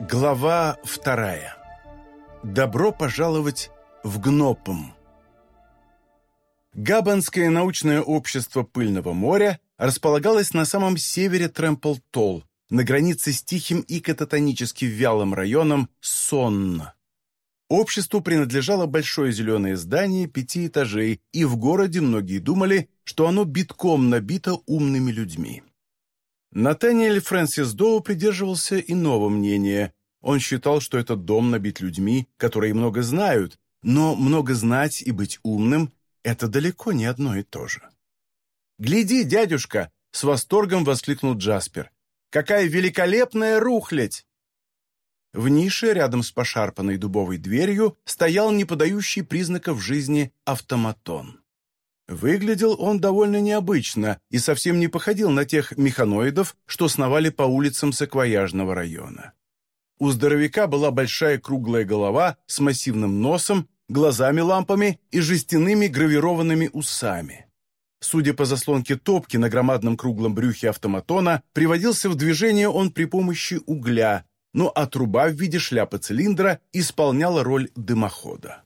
Глава вторая. Добро пожаловать в Гнопом. Габанское научное общество Пыльного моря располагалось на самом севере Трэмпл-Толл, на границе с тихим и кататонически вялым районом Сонна. Обществу принадлежало большое зеленое здание пяти этажей, и в городе многие думали, что оно битком набито умными людьми. Натаниэль Фрэнсис Доу придерживался иного мнения. Он считал, что этот дом набит людьми, которые много знают, но много знать и быть умным – это далеко не одно и то же. «Гляди, дядюшка!» – с восторгом воскликнул Джаспер. «Какая великолепная рухлядь!» В нише, рядом с пошарпанной дубовой дверью, стоял не подающий признаков жизни автоматон. Выглядел он довольно необычно и совсем не походил на тех механоидов, что сновали по улицам саквояжного района. У здоровяка была большая круглая голова с массивным носом, глазами-лампами и жестяными гравированными усами. Судя по заслонке топки на громадном круглом брюхе автоматона, приводился в движение он при помощи угля, но а труба в виде шляпы цилиндра исполняла роль дымохода.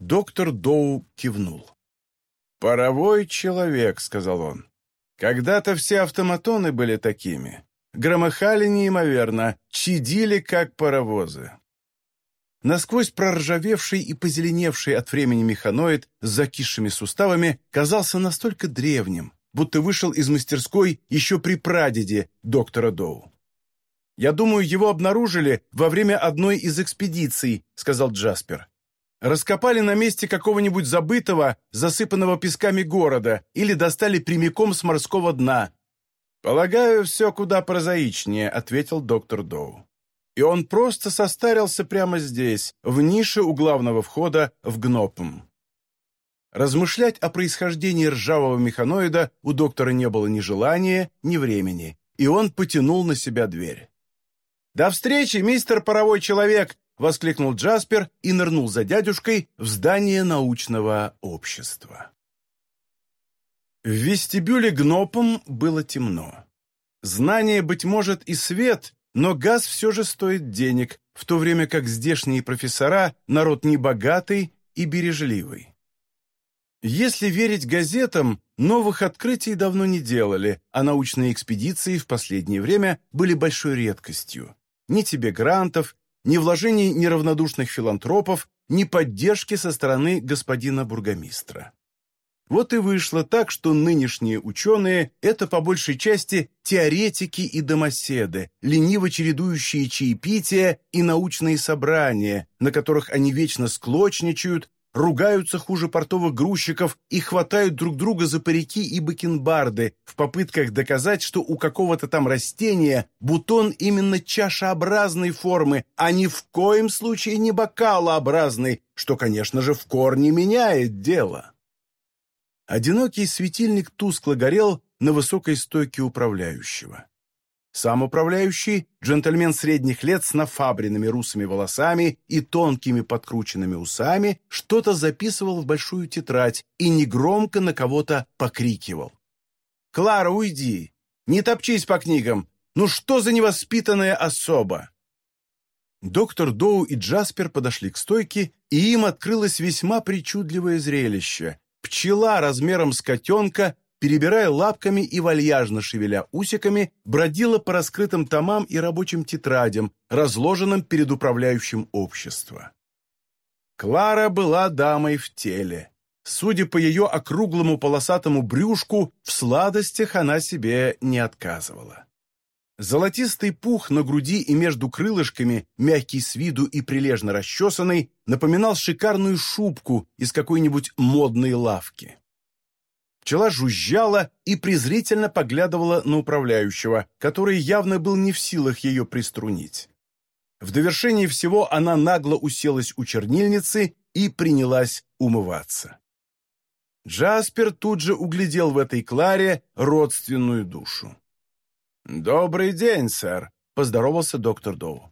Доктор Доу кивнул. «Паровой человек», — сказал он. «Когда-то все автоматоны были такими. Громыхали неимоверно, чадили, как паровозы». Насквозь проржавевший и позеленевший от времени механоид с закисшими суставами казался настолько древним, будто вышел из мастерской еще при прадеде доктора Доу. «Я думаю, его обнаружили во время одной из экспедиций», — сказал Джаспер. «Раскопали на месте какого-нибудь забытого, засыпанного песками города или достали прямиком с морского дна». «Полагаю, все куда прозаичнее», — ответил доктор Доу. «И он просто состарился прямо здесь, в нише у главного входа в Гнопм». Размышлять о происхождении ржавого механоида у доктора не было ни желания, ни времени, и он потянул на себя дверь. «До встречи, мистер паровой человек!» — воскликнул Джаспер и нырнул за дядюшкой в здание научного общества. В вестибюле Гнопом было темно. Знание, быть может, и свет, но газ все же стоит денег, в то время как здешние профессора – народ небогатый и бережливый. Если верить газетам, новых открытий давно не делали, а научные экспедиции в последнее время были большой редкостью ни тебе грантов, ни вложений неравнодушных филантропов, ни поддержки со стороны господина бургомистра. Вот и вышло так, что нынешние ученые – это по большей части теоретики и домоседы, лениво чередующие чаепития и научные собрания, на которых они вечно склочничают, ругаются хуже портовых грузчиков и хватают друг друга за парики и бакенбарды в попытках доказать, что у какого-то там растения бутон именно чашеобразной формы, а ни в коем случае не бокалообразный, что, конечно же, в корне меняет дело. Одинокий светильник тускло горел на высокой стойке управляющего. Сам управляющий, джентльмен средних лет с нафабренными русыми волосами и тонкими подкрученными усами, что-то записывал в большую тетрадь и негромко на кого-то покрикивал. «Клара, уйди! Не топчись по книгам! Ну что за невоспитанная особа!» Доктор Доу и Джаспер подошли к стойке, и им открылось весьма причудливое зрелище. Пчела размером с котенка перебирая лапками и вальяжно шевеля усиками, бродила по раскрытым томам и рабочим тетрадям, разложенным перед управляющим общества. Клара была дамой в теле. Судя по ее округлому полосатому брюшку, в сладостях она себе не отказывала. Золотистый пух на груди и между крылышками, мягкий с виду и прилежно расчесанный, напоминал шикарную шубку из какой-нибудь модной лавки. Пчела жужжала и презрительно поглядывала на управляющего, который явно был не в силах ее приструнить. В довершении всего она нагло уселась у чернильницы и принялась умываться. Джаспер тут же углядел в этой Кларе родственную душу. «Добрый день, сэр», — поздоровался доктор Доу.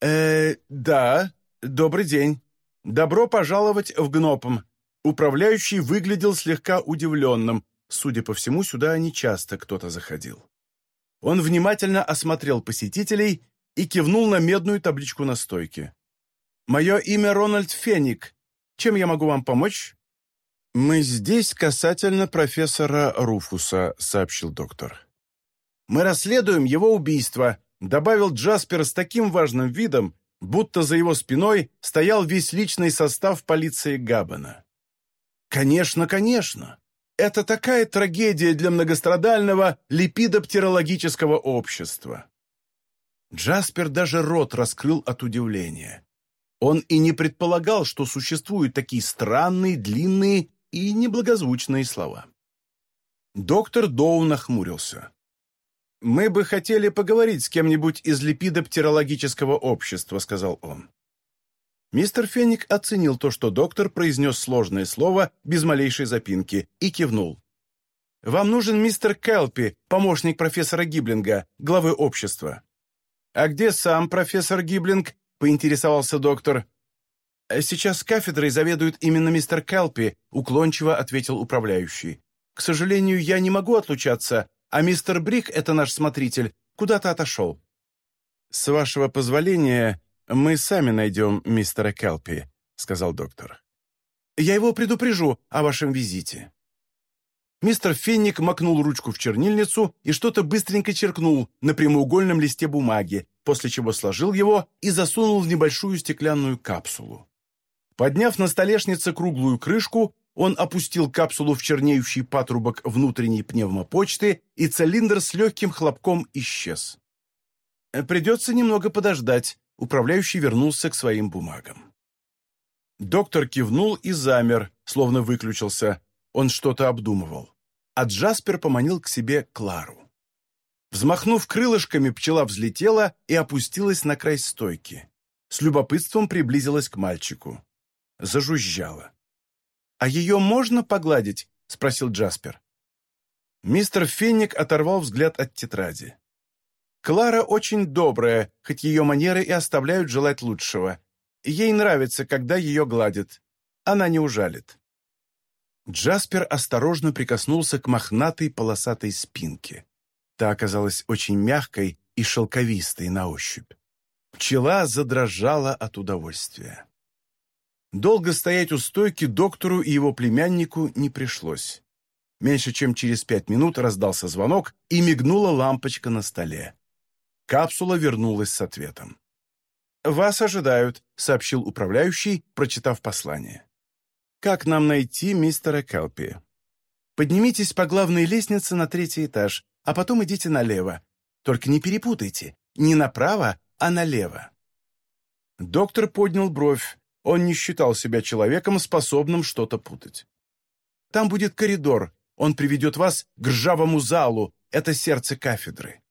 «Э, да, добрый день. Добро пожаловать в Гнопом. Управляющий выглядел слегка удивленным. Судя по всему, сюда нечасто кто-то заходил. он внимательно осмотрел посетителей и кивнул на медную табличку на стойке. «Мое имя Рональд Феник. Чем я могу вам помочь?» «Мы здесь касательно профессора Руфуса», — сообщил доктор. «Мы расследуем его убийство», — добавил Джаспер с таким важным видом, будто за его спиной стоял весь личный состав полиции Габбана. «Конечно, конечно. Это такая трагедия для многострадального липидоптерологического общества». Джаспер даже рот раскрыл от удивления. Он и не предполагал, что существуют такие странные, длинные и неблагозвучные слова. Доктор Доу нахмурился. «Мы бы хотели поговорить с кем-нибудь из липидоптерологического общества», — сказал он. Мистер Феник оценил то, что доктор произнес сложное слово без малейшей запинки, и кивнул. «Вам нужен мистер Келпи, помощник профессора Гиблинга, главы общества». «А где сам профессор Гиблинг?» — поинтересовался доктор. «Сейчас кафедрой заведует именно мистер Келпи», — уклончиво ответил управляющий. «К сожалению, я не могу отлучаться, а мистер Брик, это наш смотритель, куда-то отошел». «С вашего позволения, мы сами найдем мистера Келпи», — сказал доктор. «Я его предупрежу о вашем визите». Мистер Фенник макнул ручку в чернильницу и что-то быстренько черкнул на прямоугольном листе бумаги, после чего сложил его и засунул в небольшую стеклянную капсулу. Подняв на столешнице круглую крышку, он опустил капсулу в чернеющий патрубок внутренней пневмопочты, и цилиндр с легким хлопком исчез. «Придется немного подождать», — управляющий вернулся к своим бумагам. Доктор кивнул и замер, словно выключился. Он что-то обдумывал. А Джаспер поманил к себе Клару. Взмахнув крылышками, пчела взлетела и опустилась на край стойки. С любопытством приблизилась к мальчику зажужжала. «А ее можно погладить?» — спросил Джаспер. Мистер Фенник оторвал взгляд от тетради. «Клара очень добрая, хоть ее манеры и оставляют желать лучшего. Ей нравится, когда ее гладят. Она не ужалит». Джаспер осторожно прикоснулся к мохнатой полосатой спинке. Та оказалась очень мягкой и шелковистой на ощупь. Пчела задрожала от удовольствия. Долго стоять у стойки доктору и его племяннику не пришлось. Меньше чем через пять минут раздался звонок, и мигнула лампочка на столе. Капсула вернулась с ответом. «Вас ожидают», — сообщил управляющий, прочитав послание. «Как нам найти мистера Келпи?» «Поднимитесь по главной лестнице на третий этаж, а потом идите налево. Только не перепутайте, не направо, а налево». Доктор поднял бровь, он не считал себя человеком, способным что-то путать. «Там будет коридор. Он приведет вас к ржавому залу. Это сердце кафедры.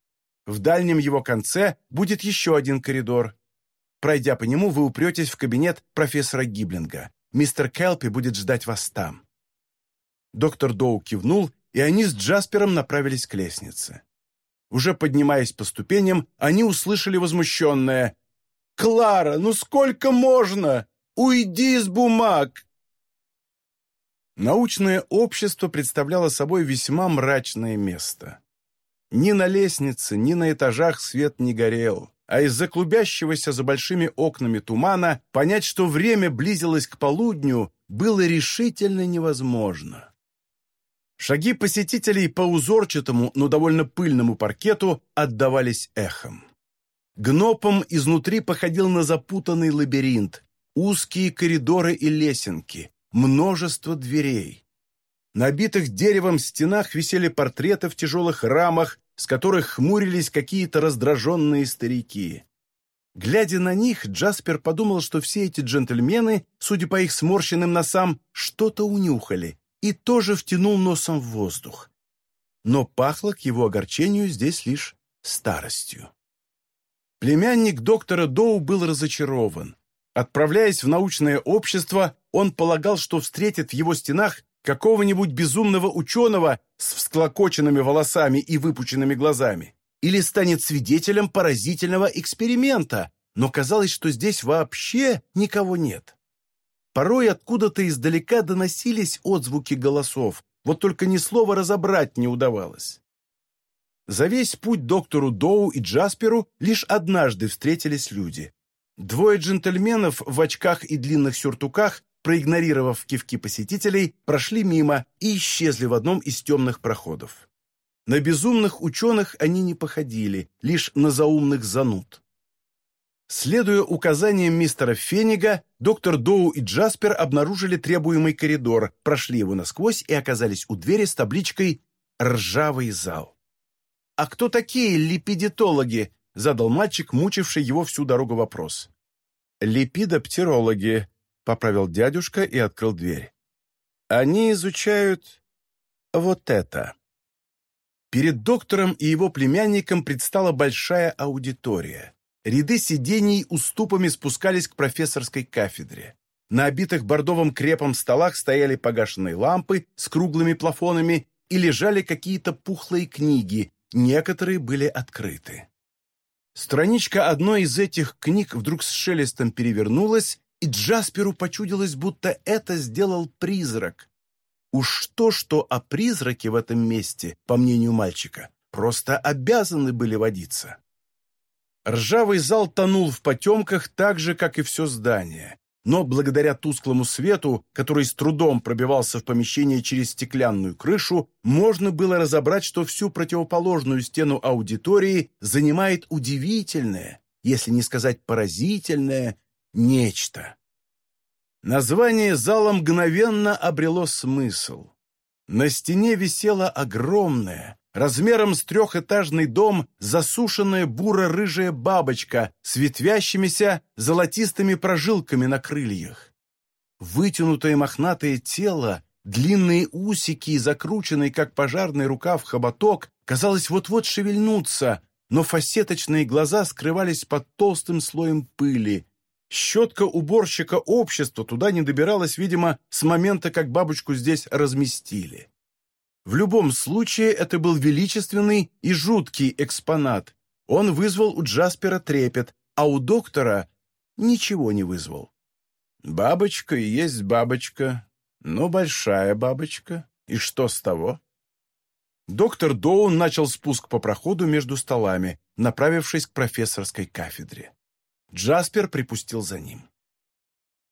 В дальнем его конце будет еще один коридор. Пройдя по нему, вы упретесь в кабинет профессора Гиблинга. Мистер Келпи будет ждать вас там». Доктор Доу кивнул, и они с Джаспером направились к лестнице. Уже поднимаясь по ступеням, они услышали возмущенное «Клара, ну сколько можно? Уйди из бумаг!» Научное общество представляло собой весьма мрачное место. Ни на лестнице, ни на этажах свет не горел, а из-за клубящегося за большими окнами тумана понять, что время близилось к полудню, было решительно невозможно. Шаги посетителей по узорчатому, но довольно пыльному паркету отдавались эхом. Гнопом изнутри походил на запутанный лабиринт, узкие коридоры и лесенки, множество дверей. На обитых деревом стенах висели портреты в тяжелых рамах, с которых хмурились какие-то раздраженные старики. Глядя на них, Джаспер подумал, что все эти джентльмены, судя по их сморщенным носам, что-то унюхали, и тоже втянул носом в воздух. Но пахло к его огорчению здесь лишь старостью. Племянник доктора Доу был разочарован. Отправляясь в научное общество, он полагал, что встретит в его стенах какого-нибудь безумного ученого с всклокоченными волосами и выпученными глазами, или станет свидетелем поразительного эксперимента, но казалось, что здесь вообще никого нет. Порой откуда-то издалека доносились отзвуки голосов, вот только ни слова разобрать не удавалось. За весь путь доктору Доу и Джасперу лишь однажды встретились люди. Двое джентльменов в очках и длинных сюртуках, проигнорировав кивки посетителей, прошли мимо и исчезли в одном из темных проходов. На безумных ученых они не походили, лишь на заумных зануд. Следуя указаниям мистера Фенига, доктор Доу и Джаспер обнаружили требуемый коридор, прошли его насквозь и оказались у двери с табличкой «Ржавый зал». «А кто такие липидитологи?» — задал мальчик, мучивший его всю дорогу вопрос. «Липидоптерологи», — поправил дядюшка и открыл дверь. «Они изучают вот это». Перед доктором и его племянником предстала большая аудитория. Ряды сидений уступами спускались к профессорской кафедре. На обитых бордовым крепом столах стояли погашенные лампы с круглыми плафонами и лежали какие-то пухлые книги, некоторые были открыты. Страничка одной из этих книг вдруг с шелестом перевернулась, и Джасперу почудилось, будто это сделал призрак. Уж то-что, а призраки в этом месте, по мнению мальчика, просто обязаны были водиться. Ржавый зал тонул в потемках так же, как и все здание. Но благодаря тусклому свету, который с трудом пробивался в помещение через стеклянную крышу, можно было разобрать, что всю противоположную стену аудитории занимает удивительное, если не сказать поразительное, нечто. Название зала мгновенно обрело смысл. На стене висела огромная, размером с трехэтажный дом засушенная буро-рыжая бабочка с ветвящимися золотистыми прожилками на крыльях. Вытянутое мохнатое тело, длинные усики и закрученный, как пожарный рукав, хоботок, казалось, вот-вот шевельнуться, но фасеточные глаза скрывались под толстым слоем пыли. Щетка уборщика общества туда не добиралась, видимо, с момента, как бабочку здесь разместили. В любом случае, это был величественный и жуткий экспонат. Он вызвал у Джаспера трепет, а у доктора ничего не вызвал. Бабочка и есть бабочка, но большая бабочка. И что с того? Доктор Доун начал спуск по проходу между столами, направившись к профессорской кафедре. Джаспер припустил за ним.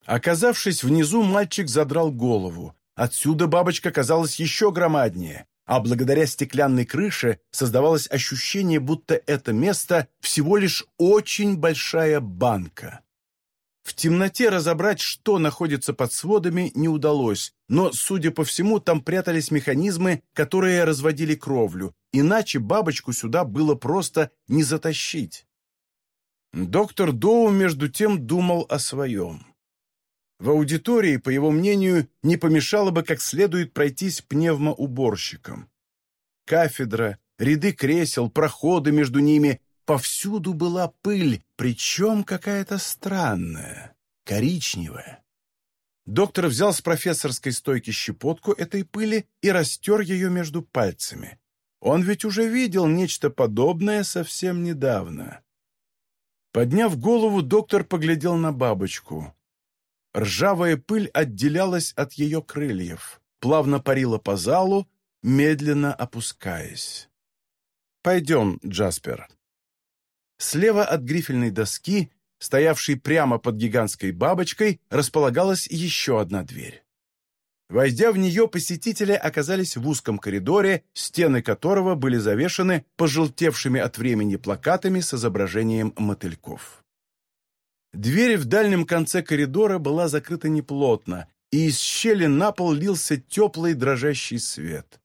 Оказавшись внизу, мальчик задрал голову. Отсюда бабочка казалась еще громаднее, а благодаря стеклянной крыше создавалось ощущение, будто это место всего лишь очень большая банка. В темноте разобрать, что находится под сводами, не удалось, но, судя по всему, там прятались механизмы, которые разводили кровлю, иначе бабочку сюда было просто не затащить. Доктор Доу, между тем, думал о своем. В аудитории, по его мнению, не помешало бы как следует пройтись пневмоуборщиком. Кафедра, ряды кресел, проходы между ними — повсюду была пыль, причем какая-то странная, коричневая. Доктор взял с профессорской стойки щепотку этой пыли и растер ее между пальцами. Он ведь уже видел нечто подобное совсем недавно. Подняв голову, доктор поглядел на бабочку. Ржавая пыль отделялась от ее крыльев, плавно парила по залу, медленно опускаясь. «Пойдем, Джаспер». Слева от грифельной доски, стоявшей прямо под гигантской бабочкой, располагалась еще одна дверь. Войдя в нее, посетители оказались в узком коридоре, стены которого были завешаны пожелтевшими от времени плакатами с изображением мотыльков. Дверь в дальнем конце коридора была закрыта неплотно, и из щели на пол лился теплый дрожащий свет.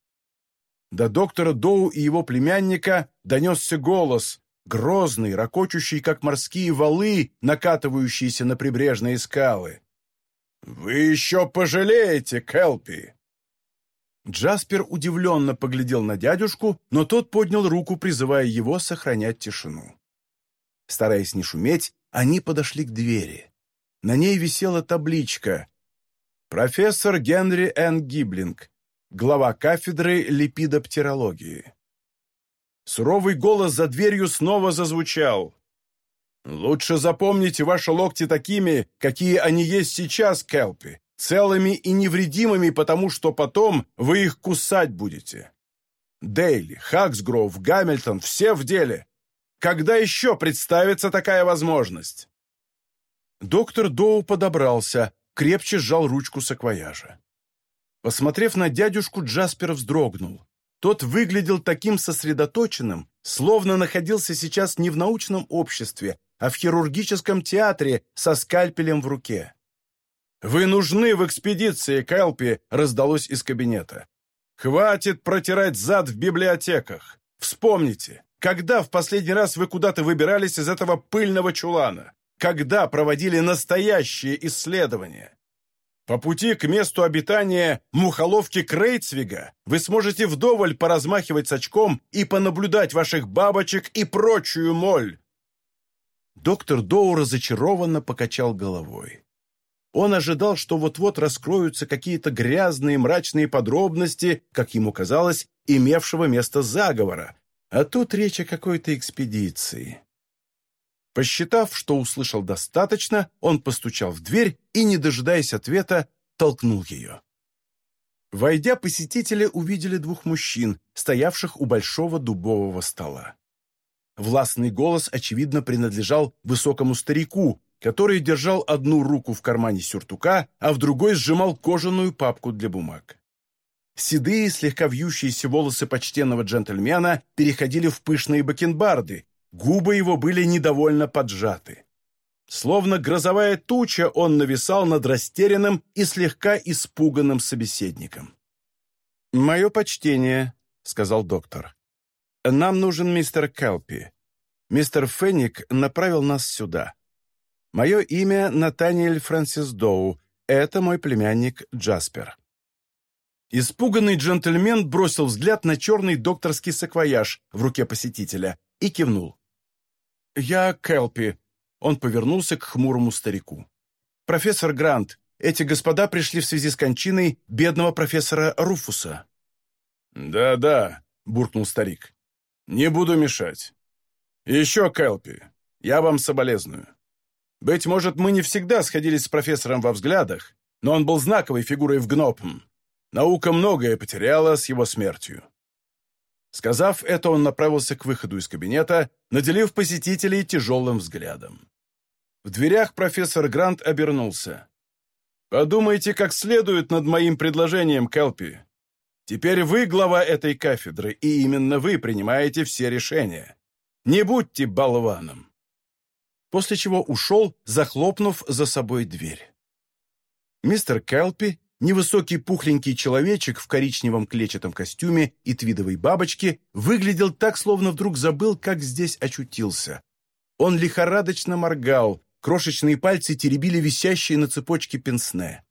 До доктора Доу и его племянника донесся голос, грозный, ракочущий, как морские валы, накатывающиеся на прибрежные скалы. «Вы еще пожалеете, Келпи!» Джаспер удивленно поглядел на дядюшку, но тот поднял руку, призывая его сохранять тишину. Стараясь не шуметь, они подошли к двери. На ней висела табличка «Профессор Генри Н. Гиблинг, глава кафедры липидоптерологии». Суровый голос за дверью снова зазвучал. «Лучше запомните ваши локти такими, какие они есть сейчас, Келпи, целыми и невредимыми, потому что потом вы их кусать будете. Дейли, Хаксгроув, Гамильтон – все в деле. Когда еще представится такая возможность?» Доктор Доу подобрался, крепче сжал ручку саквояжа. Посмотрев на дядюшку, Джаспер вздрогнул. Тот выглядел таким сосредоточенным, словно находился сейчас не в научном обществе, а в хирургическом театре со скальпелем в руке. «Вы нужны в экспедиции, Кэлпи!» — раздалось из кабинета. «Хватит протирать зад в библиотеках! Вспомните, когда в последний раз вы куда-то выбирались из этого пыльного чулана? Когда проводили настоящие исследования? По пути к месту обитания мухоловки Крейцвига вы сможете вдоволь поразмахивать с очком и понаблюдать ваших бабочек и прочую моль. Доктор Доу разочарованно покачал головой. Он ожидал, что вот-вот раскроются какие-то грязные мрачные подробности, как ему казалось, имевшего место заговора, а тут речь о какой-то экспедиции. Посчитав, что услышал достаточно, он постучал в дверь и, не дожидаясь ответа, толкнул ее. Войдя, посетители увидели двух мужчин, стоявших у большого дубового стола. Властный голос, очевидно, принадлежал высокому старику, который держал одну руку в кармане сюртука, а в другой сжимал кожаную папку для бумаг. Седые, слегка вьющиеся волосы почтенного джентльмена переходили в пышные бакенбарды, Губы его были недовольно поджаты. Словно грозовая туча, он нависал над растерянным и слегка испуганным собеседником. «Мое почтение», — сказал доктор. «Нам нужен мистер Келпи. Мистер Фенник направил нас сюда. Мое имя Натаниэль Фрэнсис Доу. Это мой племянник Джаспер». Испуганный джентльмен бросил взгляд на черный докторский саквояж в руке посетителя и кивнул. «Я Келпи». Он повернулся к хмурому старику. «Профессор Грант, эти господа пришли в связи с кончиной бедного профессора Руфуса». «Да-да», — буркнул старик. «Не буду мешать. Еще, Келпи, я вам соболезную. Быть может, мы не всегда сходились с профессором во взглядах, но он был знаковой фигурой в ГНОПМ. Наука многое потеряла с его смертью. Сказав это, он направился к выходу из кабинета, наделив посетителей тяжелым взглядом. В дверях профессор Грант обернулся. «Подумайте как следует над моим предложением, Келпи. Теперь вы глава этой кафедры, и именно вы принимаете все решения. Не будьте болваном!» После чего ушел, захлопнув за собой дверь. Мистер Келпи невысокий пухленький человечек в коричневом клетчатом костюме и твидовой бабочке выглядел так, словно вдруг забыл, как здесь очутился. Он лихорадочно моргал, крошечные пальцы теребили висящие на цепочке пенсне.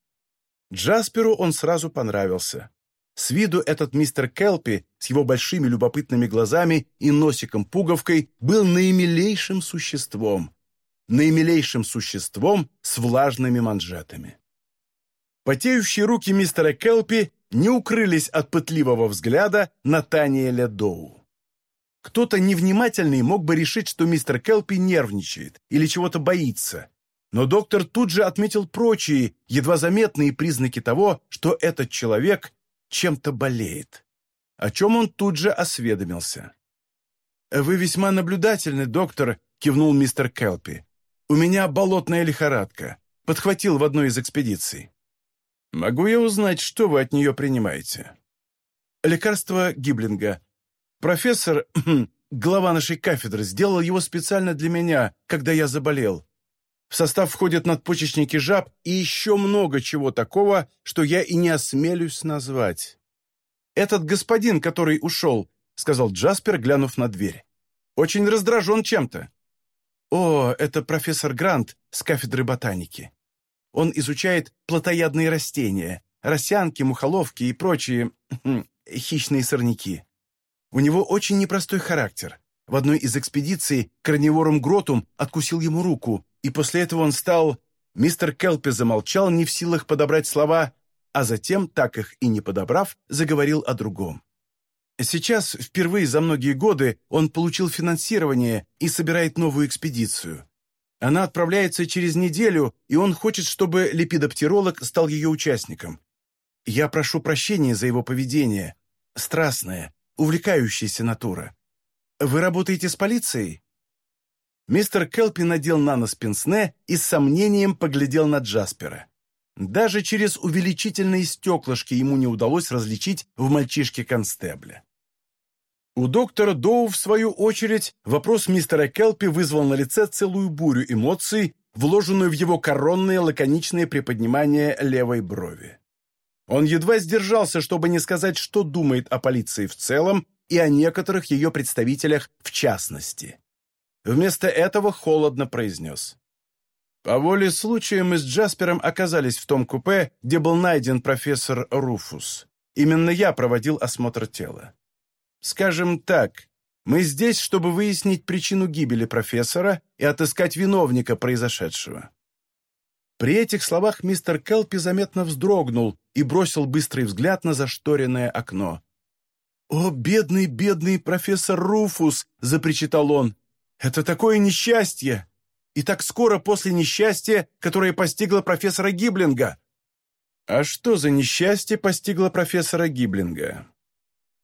Джасперу он сразу понравился. С виду этот мистер Келпи с его большими любопытными глазами и носиком-пуговкой был наимилейшим существом. Наимилейшим существом с влажными манжетами. Потеющие руки мистера Келпи не укрылись от пытливого взгляда Натаниэля Доу. Кто-то невнимательный мог бы решить, что мистер Келпи нервничает или чего-то боится. Но доктор тут же отметил прочие, едва заметные признаки того, что этот человек чем-то болеет. О чем он тут же осведомился. «Вы весьма наблюдательный, доктор», — кивнул мистер Келпи. «У меня болотная лихорадка. Подхватил в одной из экспедиций». «Могу я узнать, что вы от нее принимаете?» «Лекарство Гиблинга. Профессор, глава нашей кафедры, сделал его специально для меня, когда я заболел. В состав входят надпочечники жаб и еще много чего такого, что я и не осмелюсь назвать. «Этот господин, который ушел», — сказал Джаспер, глянув на дверь, — «очень раздражен чем-то». «О, это профессор Грант с кафедры ботаники. Он изучает плотоядные растения, росянки, мухоловки и прочие хм, хищные сорняки. У него очень непростой характер. В одной из экспедиций Корневорум Гротум откусил ему руку, и после этого он стал... Мистер Келпи замолчал, не в силах подобрать слова, а затем, так их и не подобрав, заговорил о другом. Сейчас, впервые за многие годы, он получил финансирование и собирает новую экспедицию. Она отправляется через неделю, и он хочет, чтобы лепидоптеролог стал ее участником. Я прошу прощения за его поведение. Страстное, увлекающаяся натура. Вы работаете с полицией?» Мистер Келпи надел на пенсне и с сомнением поглядел на Джаспера. Даже через увеличительные стеклышки ему не удалось различить в мальчишке констебля. У доктора Доу, в свою очередь, вопрос мистера Келпи вызвал на лице целую бурю эмоций, вложенную в его коронное лаконичное приподнимание левой брови. Он едва сдержался, чтобы не сказать, что думает о полиции в целом и о некоторых ее представителях в частности. Вместо этого холодно произнес. По воле случая мы с Джаспером оказались в том купе, где был найден профессор Руфус. Именно я проводил осмотр тела. Скажем так, мы здесь, чтобы выяснить причину гибели профессора и отыскать виновника произошедшего». При этих словах мистер Келпи заметно вздрогнул и бросил быстрый взгляд на зашторенное окно. «О, бедный, бедный профессор Руфус!» — запричитал он. «Это такое несчастье! И так скоро после несчастья, которое постигло профессора Гиблинга!» «А что за несчастье постигло профессора Гиблинга?»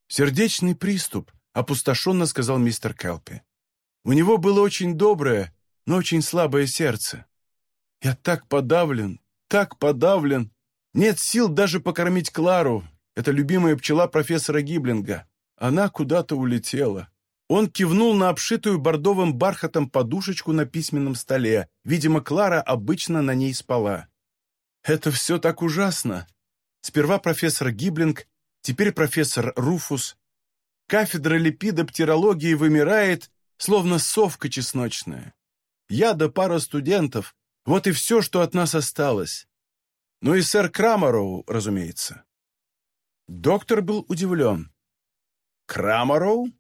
«Сердечный приступ», — опустошенно сказал мистер Келпи. «У него было очень доброе, но очень слабое сердце. Я так подавлен, так подавлен. Нет сил даже покормить Клару, это любимая пчела профессора Гиблинга. Она куда-то улетела». Он кивнул на обшитую бордовым бархатом подушечку на письменном столе. Видимо, Клара обычно на ней спала. «Это все так ужасно. Сперва профессор Гиблинг, теперь профессор Руфус. Кафедра липидоптерологии вымирает, словно совка чесночная. Я да пара студентов, вот и все, что от нас осталось. Ну и сэр Крамароу, разумеется. Доктор был удивлен. Крамароу?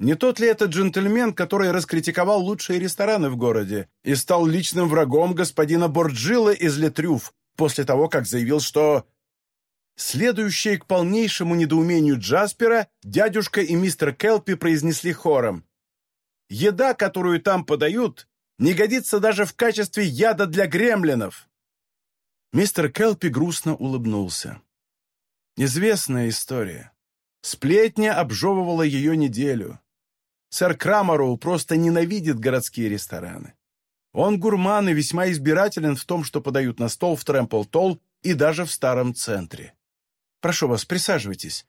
Не тот ли это джентльмен, который раскритиковал лучшие рестораны в городе и стал личным врагом господина Борджилла из Летрюф после того, как заявил, что Следующие к полнейшему недоумению Джаспера, дядюшка и мистер Келпи произнесли хором. «Еда, которую там подают, не годится даже в качестве яда для гремлинов!» Мистер Келпи грустно улыбнулся. Известная история. Сплетня обжевывала ее неделю. Сэр Крамароу просто ненавидит городские рестораны. Он гурман и весьма избирателен в том, что подают на стол в Трэмпл-Толл и даже в старом центре. Прошу вас, присаживайтесь.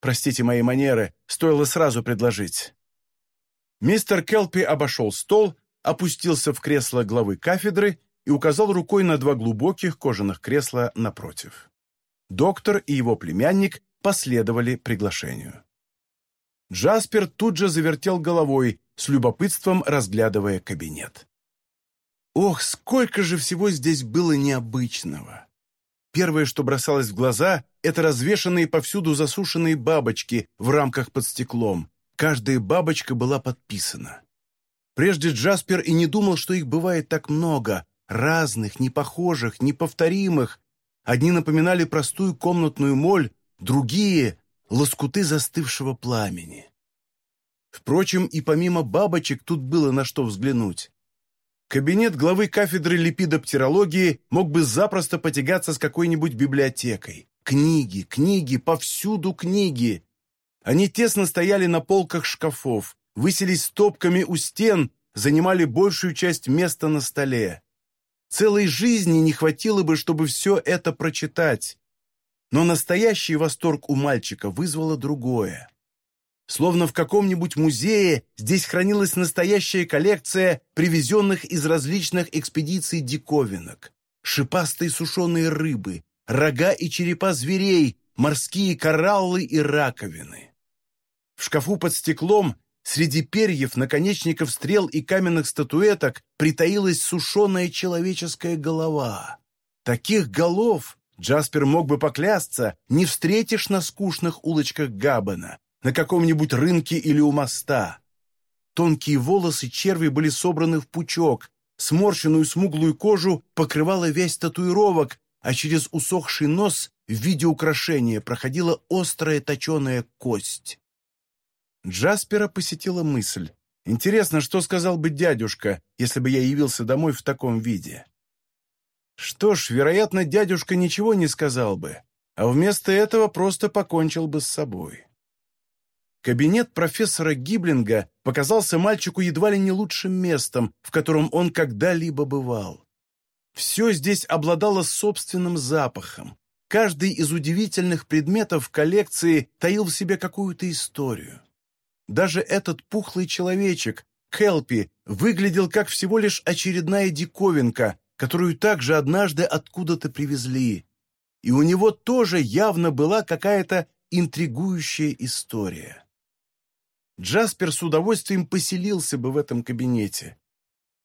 Простите мои манеры, стоило сразу предложить». Мистер Келпи обошел стол, опустился в кресло главы кафедры и указал рукой на два глубоких кожаных кресла напротив. Доктор и его племянник последовали приглашению. Джаспер тут же завертел головой, с любопытством разглядывая кабинет. Ох, сколько же всего здесь было необычного! Первое, что бросалось в глаза, это развешанные повсюду засушенные бабочки в рамках под стеклом. Каждая бабочка была подписана. Прежде Джаспер и не думал, что их бывает так много, разных, непохожих, неповторимых. Одни напоминали простую комнатную моль, другие — лоскуты застывшего пламени. Впрочем, и помимо бабочек тут было на что взглянуть. Кабинет главы кафедры липидоптерологии мог бы запросто потягаться с какой-нибудь библиотекой. Книги, книги, повсюду книги. Они тесно стояли на полках шкафов, высились стопками у стен, занимали большую часть места на столе. Целой жизни не хватило бы, чтобы все это прочитать. Но настоящий восторг у мальчика вызвало другое. Словно в каком-нибудь музее здесь хранилась настоящая коллекция привезенных из различных экспедиций диковинок. Шипастые сушеные рыбы, рога и черепа зверей, морские кораллы и раковины. В шкафу под стеклом среди перьев, наконечников стрел и каменных статуэток притаилась сушеная человеческая голова. Таких голов, Джаспер мог бы поклясться, не встретишь на скучных улочках Габбена, на каком-нибудь рынке или у моста. Тонкие волосы черви были собраны в пучок, сморщенную смуглую кожу покрывала весь татуировок, а через усохший нос в виде украшения проходила острая точеная кость. Джаспера посетила мысль. Интересно, что сказал бы дядюшка, если бы я явился домой в таком виде? Что ж, вероятно, дядюшка ничего не сказал бы, а вместо этого просто покончил бы с собой. Кабинет профессора Гиблинга показался мальчику едва ли не лучшим местом, в котором он когда-либо бывал. Все здесь обладало собственным запахом. Каждый из удивительных предметов коллекции таил в себе какую-то историю. Даже этот пухлый человечек, Келпи, выглядел как всего лишь очередная диковинка, которую также однажды откуда-то привезли. И у него тоже явно была какая-то интригующая история. Джаспер с удовольствием поселился бы в этом кабинете.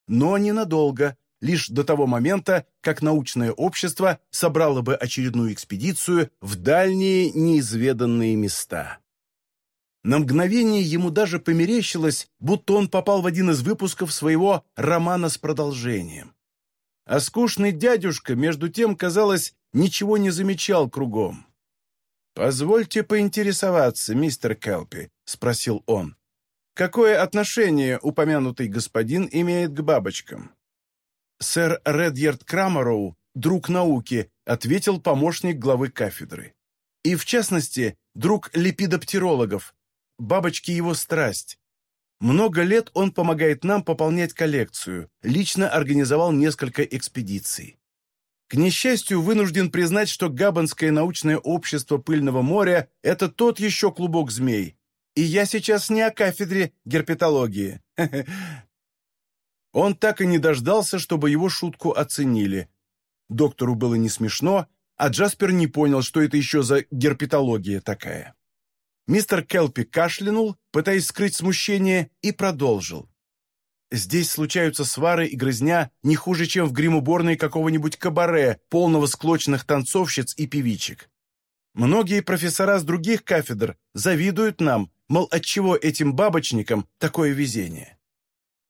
Но ненадолго, лишь до того момента, как научное общество собрало бы очередную экспедицию в дальние неизведанные места. На мгновение ему даже померещилось, будто он попал в один из выпусков своего романа с продолжением. А скучный дядюшка, между тем, казалось, ничего не замечал кругом. «Позвольте поинтересоваться, мистер Келпи», — спросил он. «Какое отношение упомянутый господин имеет к бабочкам?» «Сэр Редьярд Крамароу, друг науки», — ответил помощник главы кафедры. «И, в частности, друг лепидоптерологов. Бабочки — его страсть. Много лет он помогает нам пополнять коллекцию, лично организовал несколько экспедиций. К несчастью, вынужден признать, что Габбонское научное общество пыльного моря – это тот еще клубок змей. И я сейчас не о кафедре герпетологии. Он так и не дождался, чтобы его шутку оценили. Доктору было не смешно, а Джаспер не понял, что это еще за герпетология такая. Мистер Келпи кашлянул, пытаясь скрыть смущение, и продолжил. Здесь случаются свары и грызня не хуже, чем в гримуборной какого-нибудь кабаре, полного склочных танцовщиц и певичек. Многие профессора с других кафедр завидуют нам, мол, отчего этим бабочникам такое везение.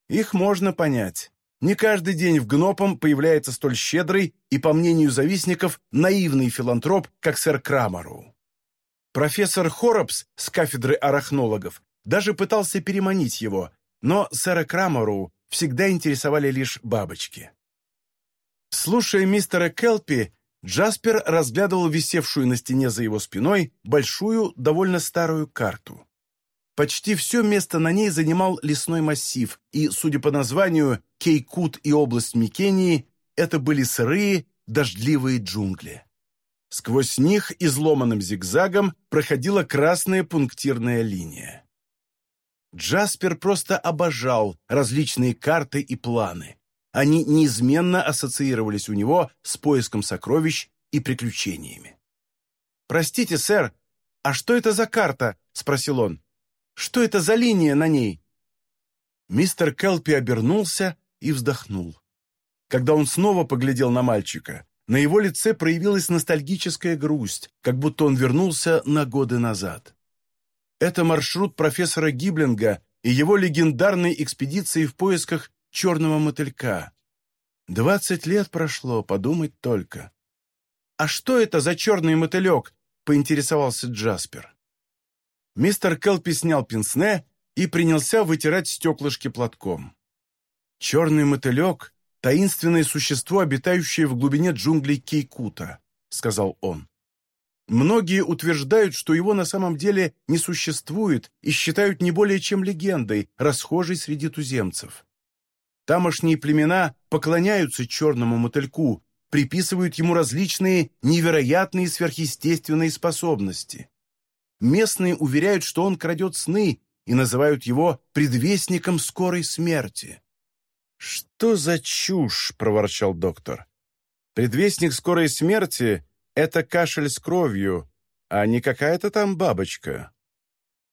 Их можно понять. Не каждый день в Гнопом появляется столь щедрый и, по мнению завистников, наивный филантроп, как сэр Крамару. Профессор Хоробс с кафедры арахнологов даже пытался переманить его, но сэра Крамору всегда интересовали лишь бабочки. Слушая мистера Келпи, Джаспер разглядывал висевшую на стене за его спиной большую, довольно старую карту. Почти все место на ней занимал лесной массив, и, судя по названию, Кейкут и область Микении – это были сырые, дождливые джунгли. Сквозь них изломанным зигзагом проходила красная пунктирная линия. Джаспер просто обожал различные карты и планы. Они неизменно ассоциировались у него с поиском сокровищ и приключениями. «Простите, сэр, а что это за карта?» — спросил он. «Что это за линия на ней?» Мистер Келпи обернулся и вздохнул. Когда он снова поглядел на мальчика, на его лице проявилась ностальгическая грусть, как будто он вернулся на годы назад. Это маршрут профессора Гиблинга и его легендарной экспедиции в поисках черного мотылька. Двадцать лет прошло, подумать только. «А что это за черный мотылек?» — поинтересовался Джаспер. Мистер Келпи снял пенсне и принялся вытирать стеклышки платком. «Черный мотылек — таинственное существо, обитающее в глубине джунглей Кейкута», — сказал он. Многие утверждают, что его на самом деле не существует и считают не более чем легендой, расхожей среди туземцев. Тамошние племена поклоняются черному мотыльку, приписывают ему различные невероятные сверхъестественные способности. Местные уверяют, что он крадет сны и называют его предвестником скорой смерти. «Что за чушь?» – проворчал доктор. «Предвестник скорой смерти это кашель с кровью, а не какая-то там бабочка.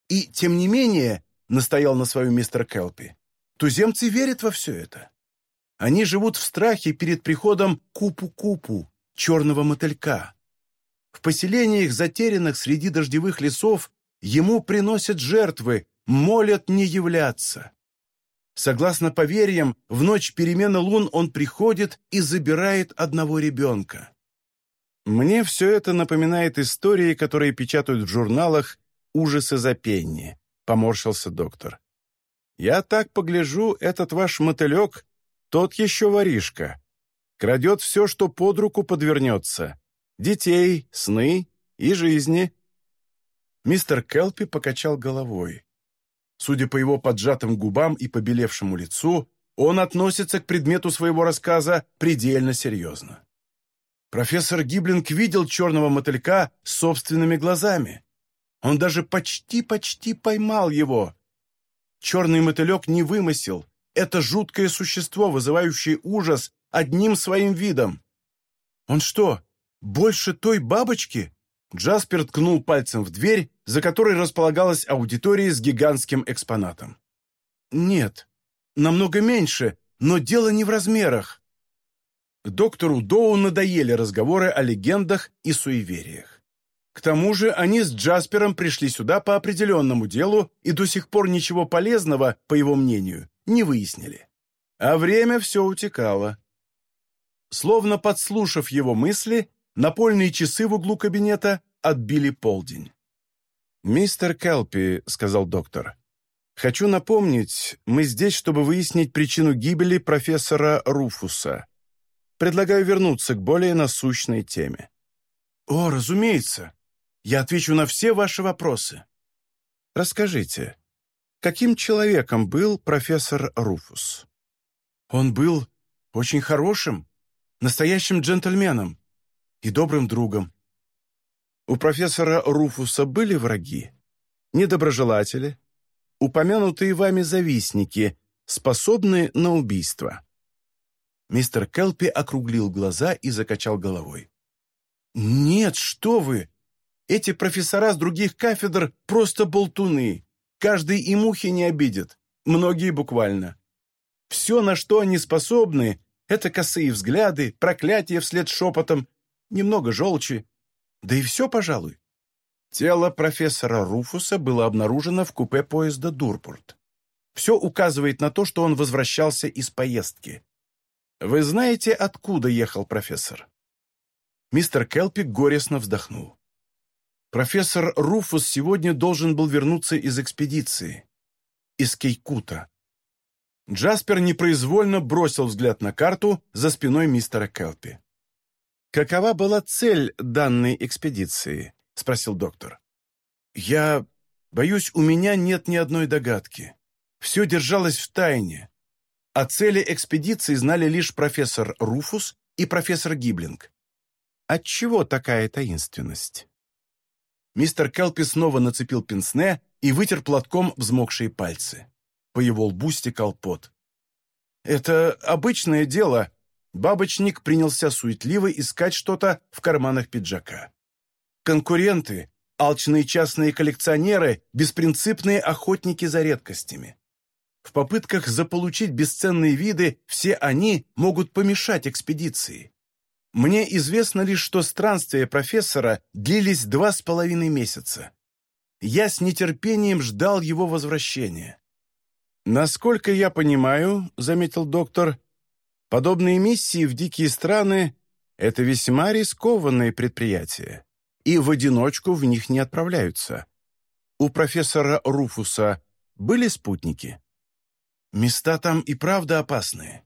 И, тем не менее, настоял на своем мистер Келпи, туземцы верят во все это. Они живут в страхе перед приходом купу-купу, черного мотылька. В поселениях, затерянных среди дождевых лесов, ему приносят жертвы, молят не являться. Согласно поверьям, в ночь перемены лун он приходит и забирает одного ребенка. Мне все это напоминает истории, которые печатают в журналах «Ужасы за пенни», — поморщился доктор. «Я так погляжу, этот ваш мотылек, тот еще воришка. Крадет все, что под руку подвернется. Детей, сны и жизни». Мистер Келпи покачал головой. Судя по его поджатым губам и побелевшему лицу, он относится к предмету своего рассказа предельно серьезно. Профессор Гиблинг видел черного мотылька собственными глазами. Он даже почти-почти поймал его. Черный мотылек не вымысел. Это жуткое существо, вызывающее ужас одним своим видом. Он что, больше той бабочки? Джаспер ткнул пальцем в дверь, за которой располагалась аудитория с гигантским экспонатом. «Нет, намного меньше, но дело не в размерах». Доктору Доу надоели разговоры о легендах и суевериях. К тому же они с Джаспером пришли сюда по определенному делу и до сих пор ничего полезного, по его мнению, не выяснили. А время все утекало. Словно подслушав его мысли, Напольные часы в углу кабинета отбили полдень. «Мистер Келпи», — сказал доктор, — «хочу напомнить, мы здесь, чтобы выяснить причину гибели профессора Руфуса. Предлагаю вернуться к более насущной теме». «О, разумеется. Я отвечу на все ваши вопросы». «Расскажите, каким человеком был профессор Руфус?» «Он был очень хорошим, настоящим джентльменом и добрым другом. У профессора Руфуса были враги, недоброжелатели, упомянутые вами завистники, способные на убийство. Мистер Келпи округлил глаза и закачал головой. «Нет, что вы! Эти профессора с других кафедр просто болтуны. Каждый и мухи не обидит, многие буквально. Все, на что они способны, это косые взгляды, проклятия вслед шепотом немного желчи, да и все, пожалуй. Тело профессора Руфуса было обнаружено в купе поезда Дурпорт. Все указывает на то, что он возвращался из поездки. Вы знаете, откуда ехал профессор? Мистер Келпи горестно вздохнул. Профессор Руфус сегодня должен был вернуться из экспедиции. Из Кейкута. Джаспер непроизвольно бросил взгляд на карту за спиной мистера Келпи. «Какова была цель данной экспедиции?» — спросил доктор. «Я... боюсь, у меня нет ни одной догадки. Все держалось в тайне. О цели экспедиции знали лишь профессор Руфус и профессор Гиблинг. Отчего такая таинственность?» Мистер Келпи снова нацепил пенсне и вытер платком взмокшие пальцы. По его лбу стекал пот. «Это обычное дело», Бабочник принялся суетливо искать что-то в карманах пиджака. Конкуренты, алчные частные коллекционеры, беспринципные охотники за редкостями. В попытках заполучить бесценные виды все они могут помешать экспедиции. Мне известно лишь, что странствия профессора длились два с половиной месяца. Я с нетерпением ждал его возвращения. «Насколько я понимаю», — заметил доктор, Подобные миссии в дикие страны – это весьма рискованные предприятия, и в одиночку в них не отправляются. У профессора Руфуса были спутники? Места там и правда опасные.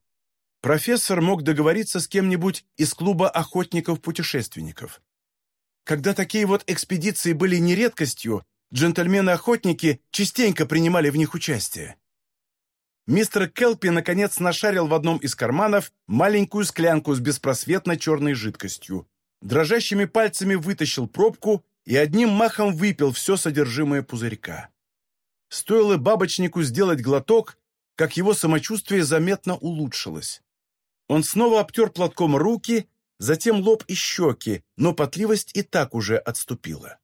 Профессор мог договориться с кем-нибудь из клуба охотников-путешественников. Когда такие вот экспедиции были не редкостью, джентльмены-охотники частенько принимали в них участие мистер Келпи наконец нашарил в одном из карманов маленькую склянку с беспросветно черной жидкостью. Дрожащими пальцами вытащил пробку и одним махом выпил все содержимое пузырька. Стоило бабочнику сделать глоток, как его самочувствие заметно улучшилось. Он снова обтер платком руки, затем лоб и щеки, но потливость и так уже отступила.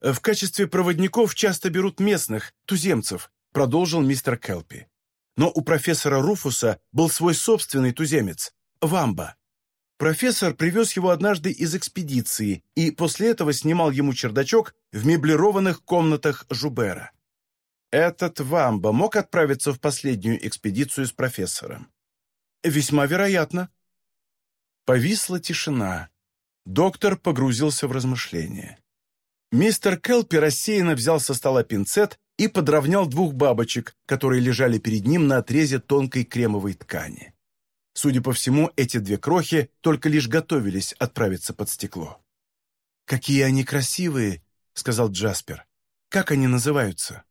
«В качестве проводников часто берут местных, туземцев», продолжил мистер Келпи. Но у профессора Руфуса был свой собственный туземец – Вамба. Профессор привез его однажды из экспедиции и после этого снимал ему чердачок в меблированных комнатах Жубера. Этот Вамба мог отправиться в последнюю экспедицию с профессором? Весьма вероятно. Повисла тишина. Доктор погрузился в размышления. Мистер Келпи рассеянно взял со стола пинцет и подровнял двух бабочек, которые лежали перед ним на отрезе тонкой кремовой ткани. Судя по всему, эти две крохи только лишь готовились отправиться под стекло. «Какие они красивые!» — сказал Джаспер. «Как они называются?»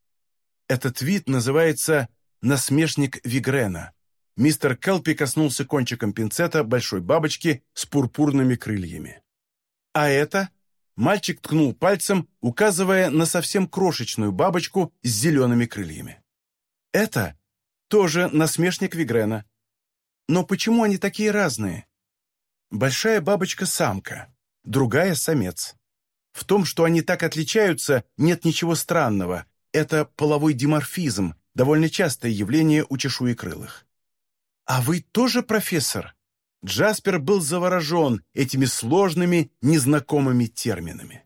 «Этот вид называется насмешник Вигрена». Мистер Келпи коснулся кончиком пинцета большой бабочки с пурпурными крыльями. «А это?» Мальчик ткнул пальцем, указывая на совсем крошечную бабочку с зелеными крыльями. «Это тоже насмешник Вигрена. Но почему они такие разные? Большая бабочка – самка, другая – самец. В том, что они так отличаются, нет ничего странного. Это половой диморфизм, довольно частое явление у чешуекрылых. «А вы тоже профессор?» Джаспер был заворожен этими сложными, незнакомыми терминами.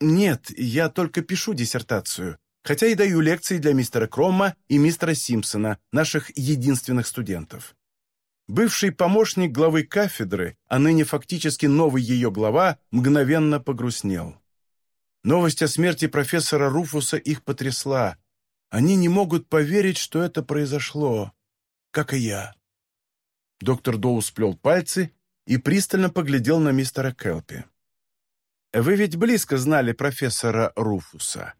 «Нет, я только пишу диссертацию, хотя и даю лекции для мистера Кромма и мистера Симпсона, наших единственных студентов. Бывший помощник главы кафедры, а ныне фактически новый ее глава, мгновенно погрустнел. Новость о смерти профессора Руфуса их потрясла. Они не могут поверить, что это произошло, как и я. Доктор Доу сплел пальцы и пристально поглядел на мистера Келпи. «Вы ведь близко знали профессора Руфуса.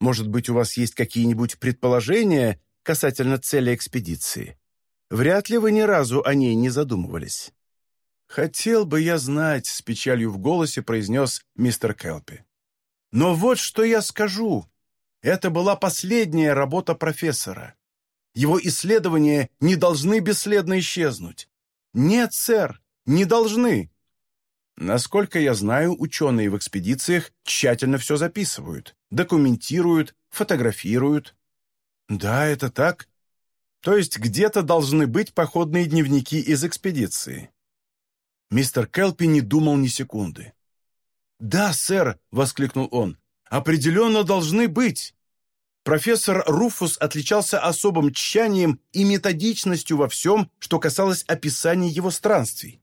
Может быть, у вас есть какие-нибудь предположения касательно цели экспедиции?» Вряд ли вы ни разу о ней не задумывались». «Хотел бы я знать», — с печалью в голосе произнес мистер Келпи. «Но вот что я скажу. Это была последняя работа профессора. Его исследования не должны бесследно исчезнуть. Нет, сэр, не должны. Насколько я знаю, ученые в экспедициях тщательно все записывают, документируют, фотографируют. Да, это так, то есть где-то должны быть походные дневники из экспедиции. Мистер Келпи не думал ни секунды. «Да, сэр!» — воскликнул он. «Определенно должны быть!» Профессор Руфус отличался особым тщанием и методичностью во всем, что касалось описания его странствий.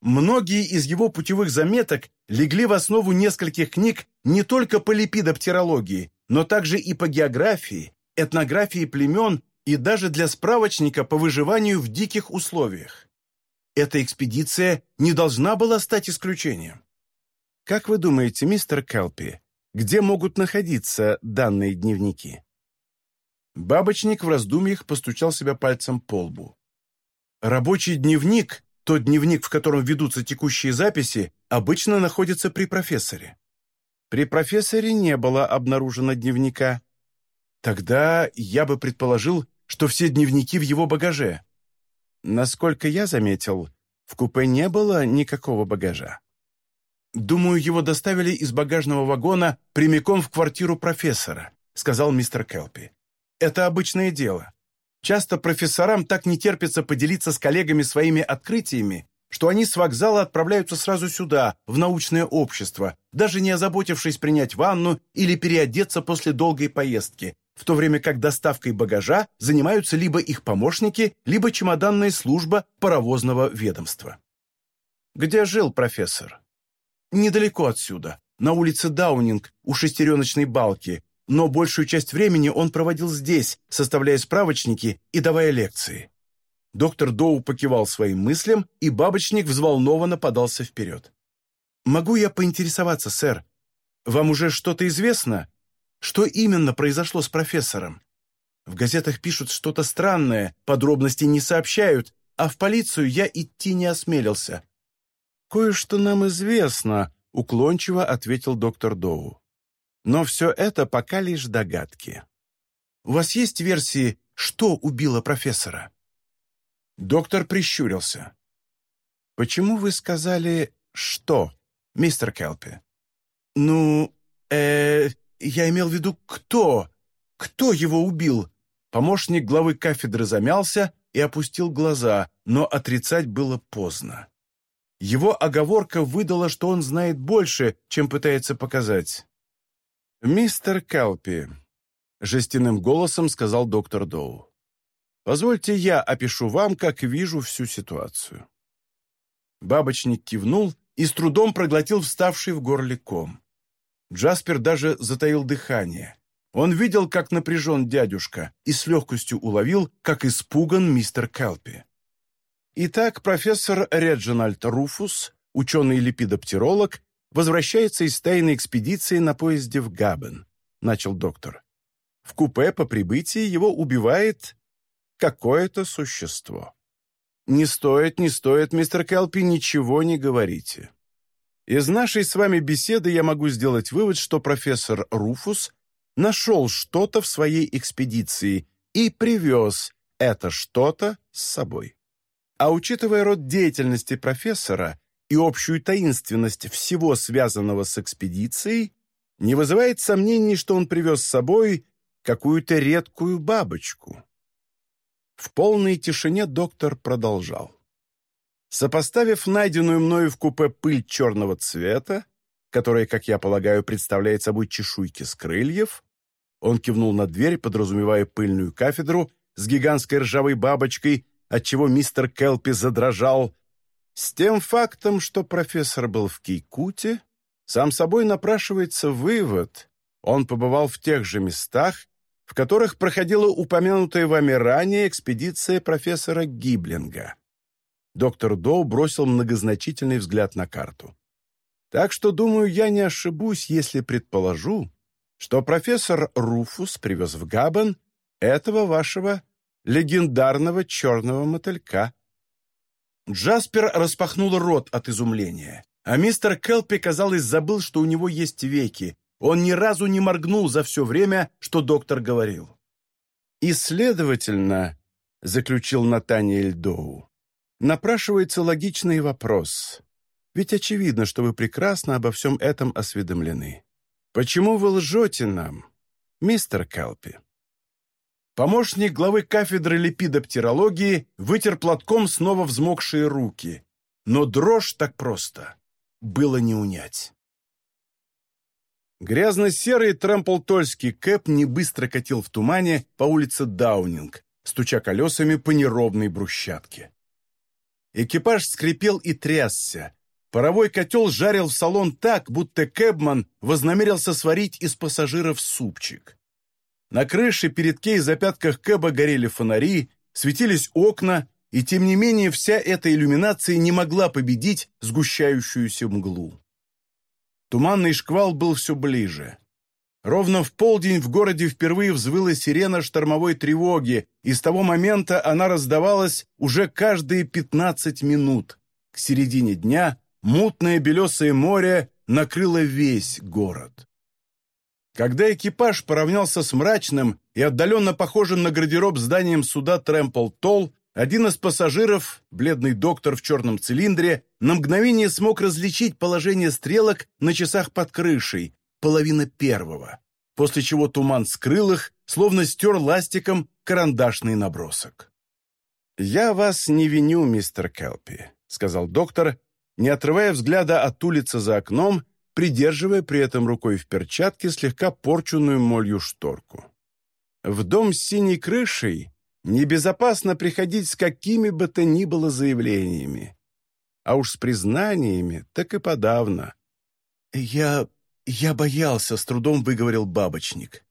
Многие из его путевых заметок легли в основу нескольких книг не только по липидоптерологии, но также и по географии, этнографии племен и даже для справочника по выживанию в диких условиях. Эта экспедиция не должна была стать исключением. Как вы думаете, мистер Келпи, где могут находиться данные дневники? Бабочник в раздумьях постучал себя пальцем по лбу. Рабочий дневник, тот дневник, в котором ведутся текущие записи, обычно находится при профессоре. При профессоре не было обнаружено дневника. Тогда я бы предположил, что все дневники в его багаже. Насколько я заметил, в купе не было никакого багажа. «Думаю, его доставили из багажного вагона прямиком в квартиру профессора», сказал мистер Келпи. «Это обычное дело. Часто профессорам так не терпится поделиться с коллегами своими открытиями, что они с вокзала отправляются сразу сюда, в научное общество, даже не озаботившись принять ванну или переодеться после долгой поездки, в то время как доставкой багажа занимаются либо их помощники, либо чемоданная служба паровозного ведомства. Где жил профессор? Недалеко отсюда, на улице Даунинг, у шестереночной балки, но большую часть времени он проводил здесь, составляя справочники и давая лекции. Доктор Доу покивал своим мыслям, и бабочник взволнованно подался вперед. «Могу я поинтересоваться, сэр? Вам уже что-то известно? Что именно произошло с профессором? В газетах пишут что-то странное, подробностей не сообщают, а в полицию я идти не осмелился». «Кое-что нам известно», — уклончиво ответил доктор Доу. «Но все это пока лишь догадки. У вас есть версии, что убило профессора?» Доктор прищурился. «Почему вы сказали «что», мистер Келпи?» «Ну, э, я имел в виду, кто? Кто его убил?» Помощник главы кафедры замялся и опустил глаза, но отрицать было поздно. Его оговорка выдала, что он знает больше, чем пытается показать. «Мистер Калпи», — жестяным голосом сказал доктор Доу, — «позвольте я опишу вам, как вижу всю ситуацию». Бабочник кивнул и с трудом проглотил вставший в горле ком. Джаспер даже затаил дыхание. Он видел, как напряжен дядюшка, и с легкостью уловил, как испуган мистер Келпи. Итак, профессор Реджинальд Руфус, ученый-липидоптеролог, возвращается из тайной экспедиции на поезде в Габен», — начал доктор. В купе по прибытии его убивает какое-то существо. Не стоит, не стоит, мистер Келпи, ничего не говорите. Из нашей с вами беседы я могу сделать вывод, что профессор Руфус нашел что-то в своей экспедиции и привез это что-то с собой. А учитывая род деятельности профессора и общую таинственность всего связанного с экспедицией, не вызывает сомнений, что он привез с собой какую-то редкую бабочку. В полной тишине доктор продолжал. Сопоставив найденную мною в купе пыль черного цвета, которая, как я полагаю, представляет собой чешуйки с крыльев, он кивнул на дверь, подразумевая пыльную кафедру с гигантской ржавой бабочкой, отчего мистер Келпи задрожал, с тем фактом, что профессор был в Кейкуте, сам собой напрашивается вывод, он побывал в тех же местах, в которых проходила упомянутая вами ранее экспедиция профессора Гиблинга. Доктор Доу бросил многозначительный взгляд на карту. Так что, думаю, я не ошибусь, если предположу, что профессор Руфус привез в Габен этого вашего легендарного черного мотылька. Джаспер распахнул рот от изумления, а мистер Келпи, казалось, забыл, что у него есть веки, он ни разу не моргнул за все время, что доктор говорил. «И, следовательно, — заключил Натаниэль Доу, — напрашивается логичный вопрос. Ведь очевидно, что вы прекрасно обо всем этом осведомлены. Почему вы лжете нам, мистер Калпи?» Помощник главы кафедры липидоптерологии вытер платком снова взмокшие руки. Но дрожь так просто было не унять. Грязно-серый трамплтольский кэп не быстро катил в тумане по улице Даунинг, стуча колесами по неровной брусчатке. Экипаж скрипел и трясся. Паровой котел жарил в салон так, будто кэбман вознамерился сварить из пассажиров супчик. На крыше перед кей запятках кэба горели фонари, светились окна, и тем не менее вся эта иллюминация не могла победить сгущающуюся мглу. Туманный шквал был все ближе. Ровно в полдень в городе впервые взвыла сирена штормовой тревоги, и с того момента она раздавалась уже каждые пятнадцать минут. К середине дня мутное белесое море накрыло весь город. Когда экипаж поравнялся с мрачным и отдаленно похожим на гардероб зданием суда Трэмпл Толл, один из пассажиров, бледный доктор в черном цилиндре, на мгновение смог различить положение стрелок на часах под крышей, половина первого, после чего туман скрыл их, словно стер ластиком карандашный набросок. «Я вас не виню, мистер Келпи», — сказал доктор, не отрывая взгляда от улицы за окном, придерживая при этом рукой в перчатке слегка порченную молью шторку. В дом с синей крышей Небезопасно приходить с какими бы то ни было заявлениями. А уж с признаниями так и подавно. «Я... я боялся», — с трудом выговорил бабочник.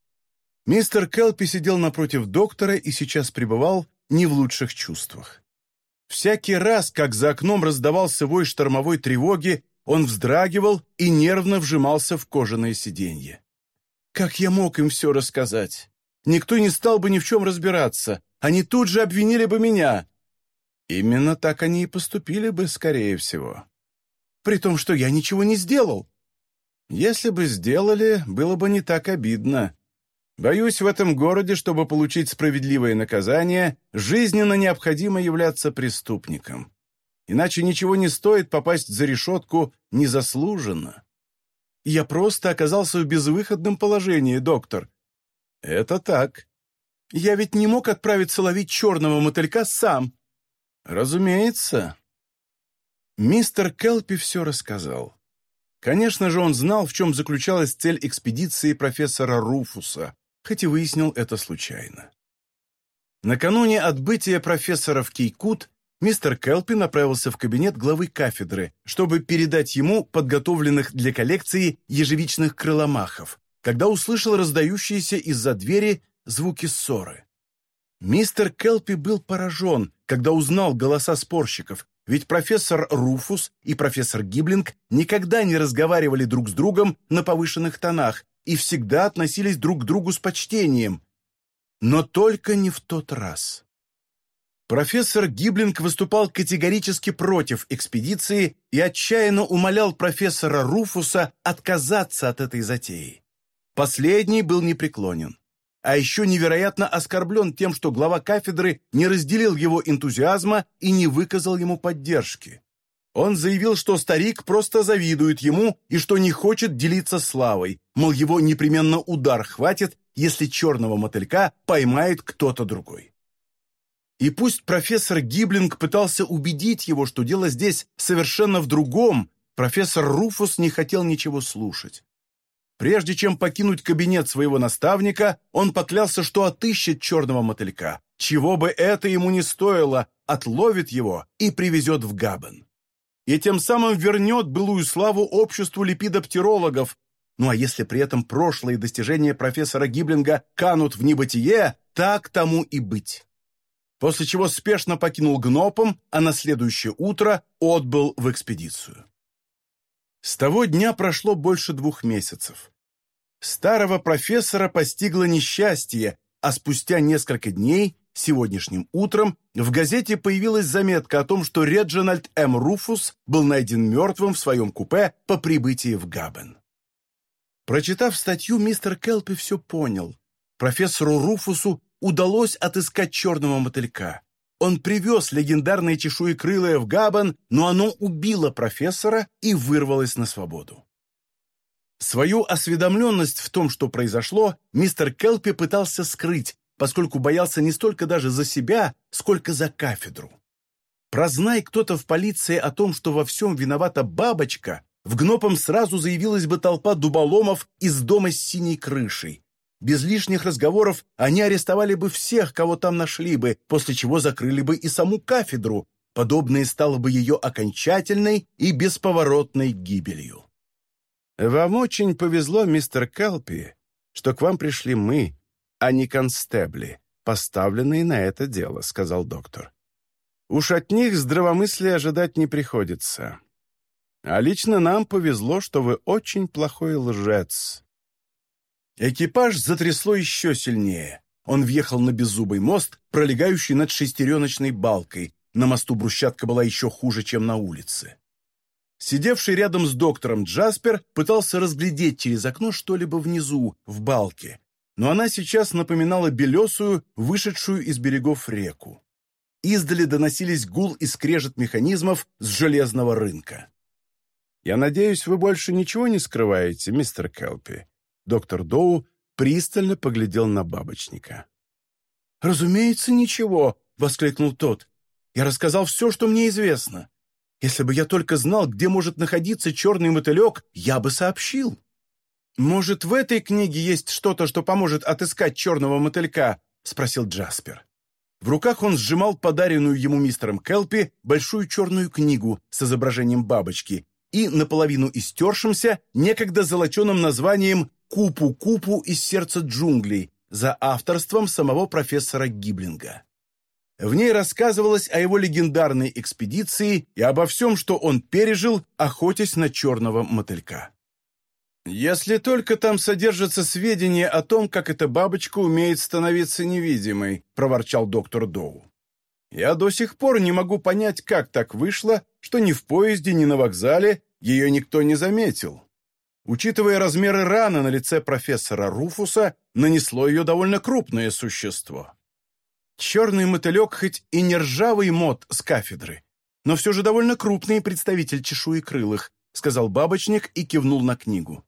Мистер Келпи сидел напротив доктора и сейчас пребывал не в лучших чувствах. Всякий раз, как за окном раздавался вой штормовой тревоги, он вздрагивал и нервно вжимался в кожаное сиденье. «Как я мог им все рассказать? Никто не стал бы ни в чем разбираться они тут же обвинили бы меня. Именно так они и поступили бы, скорее всего. При том, что я ничего не сделал. Если бы сделали, было бы не так обидно. Боюсь, в этом городе, чтобы получить справедливое наказание, жизненно необходимо являться преступником. Иначе ничего не стоит попасть за решетку незаслуженно. Я просто оказался в безвыходном положении, доктор. Это так. Я ведь не мог отправиться ловить черного мотылька сам. Разумеется. Мистер Келпи все рассказал. Конечно же, он знал, в чем заключалась цель экспедиции профессора Руфуса, хоть и выяснил это случайно. Накануне отбытия профессора в Кейкут мистер Келпи направился в кабинет главы кафедры, чтобы передать ему подготовленных для коллекции ежевичных крыломахов, когда услышал раздающиеся из-за двери звуки ссоры. Мистер Келпи был поражен, когда узнал голоса спорщиков, ведь профессор Руфус и профессор Гиблинг никогда не разговаривали друг с другом на повышенных тонах и всегда относились друг к другу с почтением. Но только не в тот раз. Профессор Гиблинг выступал категорически против экспедиции и отчаянно умолял профессора Руфуса отказаться от этой затеи. Последний был непреклонен. А еще невероятно оскорблен тем, что глава кафедры не разделил его энтузиазма и не выказал ему поддержки. Он заявил, что старик просто завидует ему и что не хочет делиться славой, мол, его непременно удар хватит, если черного мотылька поймает кто-то другой. И пусть профессор Гиблинг пытался убедить его, что дело здесь совершенно в другом, профессор Руфус не хотел ничего слушать. Прежде чем покинуть кабинет своего наставника, он поклялся, что отыщет черного мотылька. Чего бы это ему не стоило, отловит его и привезет в Габен. И тем самым вернет былую славу обществу липидоптерологов. Ну а если при этом прошлые достижения профессора Гиблинга канут в небытие, так тому и быть после чего спешно покинул Гнопом, а на следующее утро отбыл в экспедицию. С того дня прошло больше двух месяцев. Старого профессора постигло несчастье, а спустя несколько дней, сегодняшним утром, в газете появилась заметка о том, что Реджинальд М. Руфус был найден мертвым в своем купе по прибытии в Габен. Прочитав статью, мистер Келпи все понял. Профессору Руфусу удалось отыскать черного мотылька. Он привез легендарное чешуекрылое в Габан, но оно убило профессора и вырвалось на свободу. Свою осведомленность в том, что произошло, мистер Келпи пытался скрыть, поскольку боялся не столько даже за себя, сколько за кафедру. Прознай кто-то в полиции о том, что во всем виновата бабочка, в гнопом сразу заявилась бы толпа дуболомов из дома с синей крышей, без лишних разговоров они арестовали бы всех, кого там нашли бы, после чего закрыли бы и саму кафедру. Подобное стало бы ее окончательной и бесповоротной гибелью. «Вам очень повезло, мистер Келпи, что к вам пришли мы, а не констебли, поставленные на это дело», — сказал доктор. «Уж от них здравомыслия ожидать не приходится. А лично нам повезло, что вы очень плохой лжец. Экипаж затрясло еще сильнее. Он въехал на беззубый мост, пролегающий над шестереночной балкой. На мосту брусчатка была еще хуже, чем на улице. Сидевший рядом с доктором Джаспер пытался разглядеть через окно что-либо внизу, в балке, но она сейчас напоминала белесую, вышедшую из берегов реку. Издали доносились гул и скрежет механизмов с железного рынка. «Я надеюсь, вы больше ничего не скрываете, мистер Келпи?» Доктор Доу пристально поглядел на бабочника. «Разумеется, ничего!» — воскликнул тот. «Я рассказал все, что мне известно. Если бы я только знал, где может находиться черный мотылек, я бы сообщил». «Может, в этой книге есть что-то, что поможет отыскать черного мотылька?» — спросил Джаспер. В руках он сжимал подаренную ему мистером Келпи большую черную книгу с изображением бабочки и наполовину истершимся, некогда золоченым названием «Купу-купу из сердца джунглей» за авторством самого профессора Гиблинга. В ней рассказывалось о его легендарной экспедиции и обо всем, что он пережил, охотясь на черного мотылька. «Если только там содержатся сведения о том, как эта бабочка умеет становиться невидимой», — проворчал доктор Доу. «Я до сих пор не могу понять, как так вышло, что ни в поезде, ни на вокзале ее никто не заметил. Учитывая размеры раны на лице профессора Руфуса, нанесло ее довольно крупное существо. Черный мотылек хоть и не ржавый мод с кафедры, но все же довольно крупный представитель чешуекрылых, сказал бабочник и кивнул на книгу.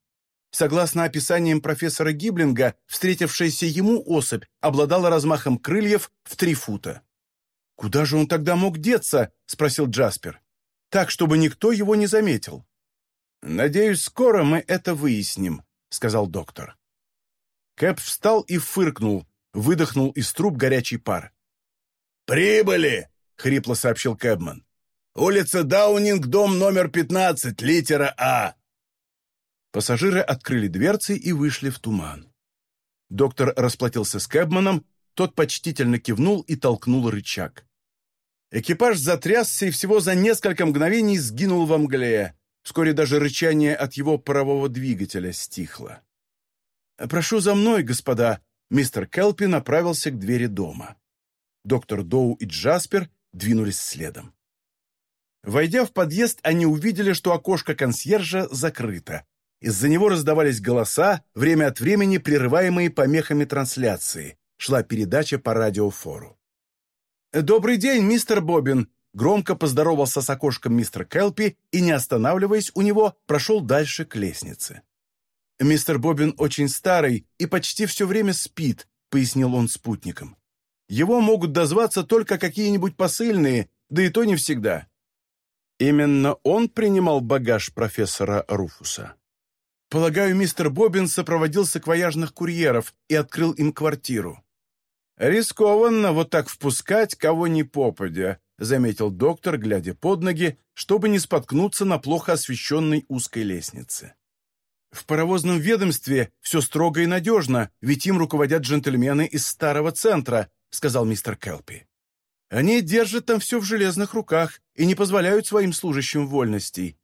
Согласно описаниям профессора Гиблинга, встретившаяся ему особь обладала размахом крыльев в три фута. «Куда же он тогда мог деться?» — спросил Джаспер. «Так, чтобы никто его не заметил». «Надеюсь, скоро мы это выясним», — сказал доктор. Кэп встал и фыркнул, выдохнул из труб горячий пар. «Прибыли!» — хрипло сообщил Кэбман. «Улица Даунинг, дом номер 15, литера А». Пассажиры открыли дверцы и вышли в туман. Доктор расплатился с Кэбманом, тот почтительно кивнул и толкнул рычаг. Экипаж затрясся и всего за несколько мгновений сгинул во мгле. Вскоре даже рычание от его парового двигателя стихло. «Прошу за мной, господа!» Мистер Келпи направился к двери дома. Доктор Доу и Джаспер двинулись следом. Войдя в подъезд, они увидели, что окошко консьержа закрыто. Из-за него раздавались голоса, время от времени прерываемые помехами трансляции. Шла передача по радиофору. «Добрый день, мистер Бобин!» Громко поздоровался с окошком мистер Келпи и, не останавливаясь у него, прошел дальше к лестнице. «Мистер Бобин очень старый и почти все время спит», — пояснил он спутникам. «Его могут дозваться только какие-нибудь посыльные, да и то не всегда». Именно он принимал багаж профессора Руфуса. Полагаю, мистер Бобин сопроводил саквояжных курьеров и открыл им квартиру. «Рискованно вот так впускать кого ни попадя», заметил доктор, глядя под ноги, чтобы не споткнуться на плохо освещенной узкой лестнице. В паровозном ведомстве все строго и надежно, ведь им руководят джентльмены из старого центра, сказал мистер Келпи. Они держат там все в железных руках и не позволяют своим служащим вольностей.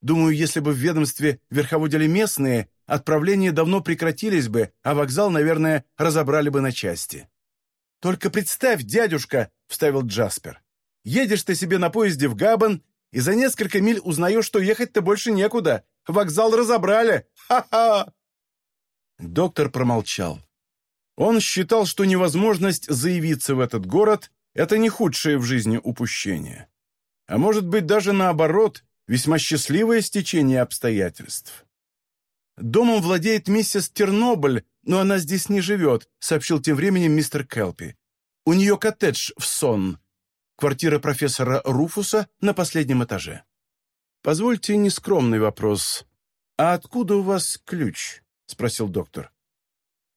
Думаю, если бы в ведомстве верховодили местные, отправления давно прекратились бы, а вокзал, наверное, разобрали бы на части. «Только представь, дядюшка!» — вставил Джаспер. «Едешь ты себе на поезде в Габан, и за несколько миль узнаешь, что ехать-то больше некуда. Вокзал разобрали! Ха-ха!» Доктор промолчал. Он считал, что невозможность заявиться в этот город — это не худшее в жизни упущение. А может быть, даже наоборот, весьма счастливое стечение обстоятельств. «Домом владеет миссис Тернобль, но она здесь не живет», сообщил тем временем мистер Келпи. «У нее коттедж в Сон. Квартира профессора Руфуса на последнем этаже». «Позвольте нескромный вопрос. А откуда у вас ключ?» — спросил доктор.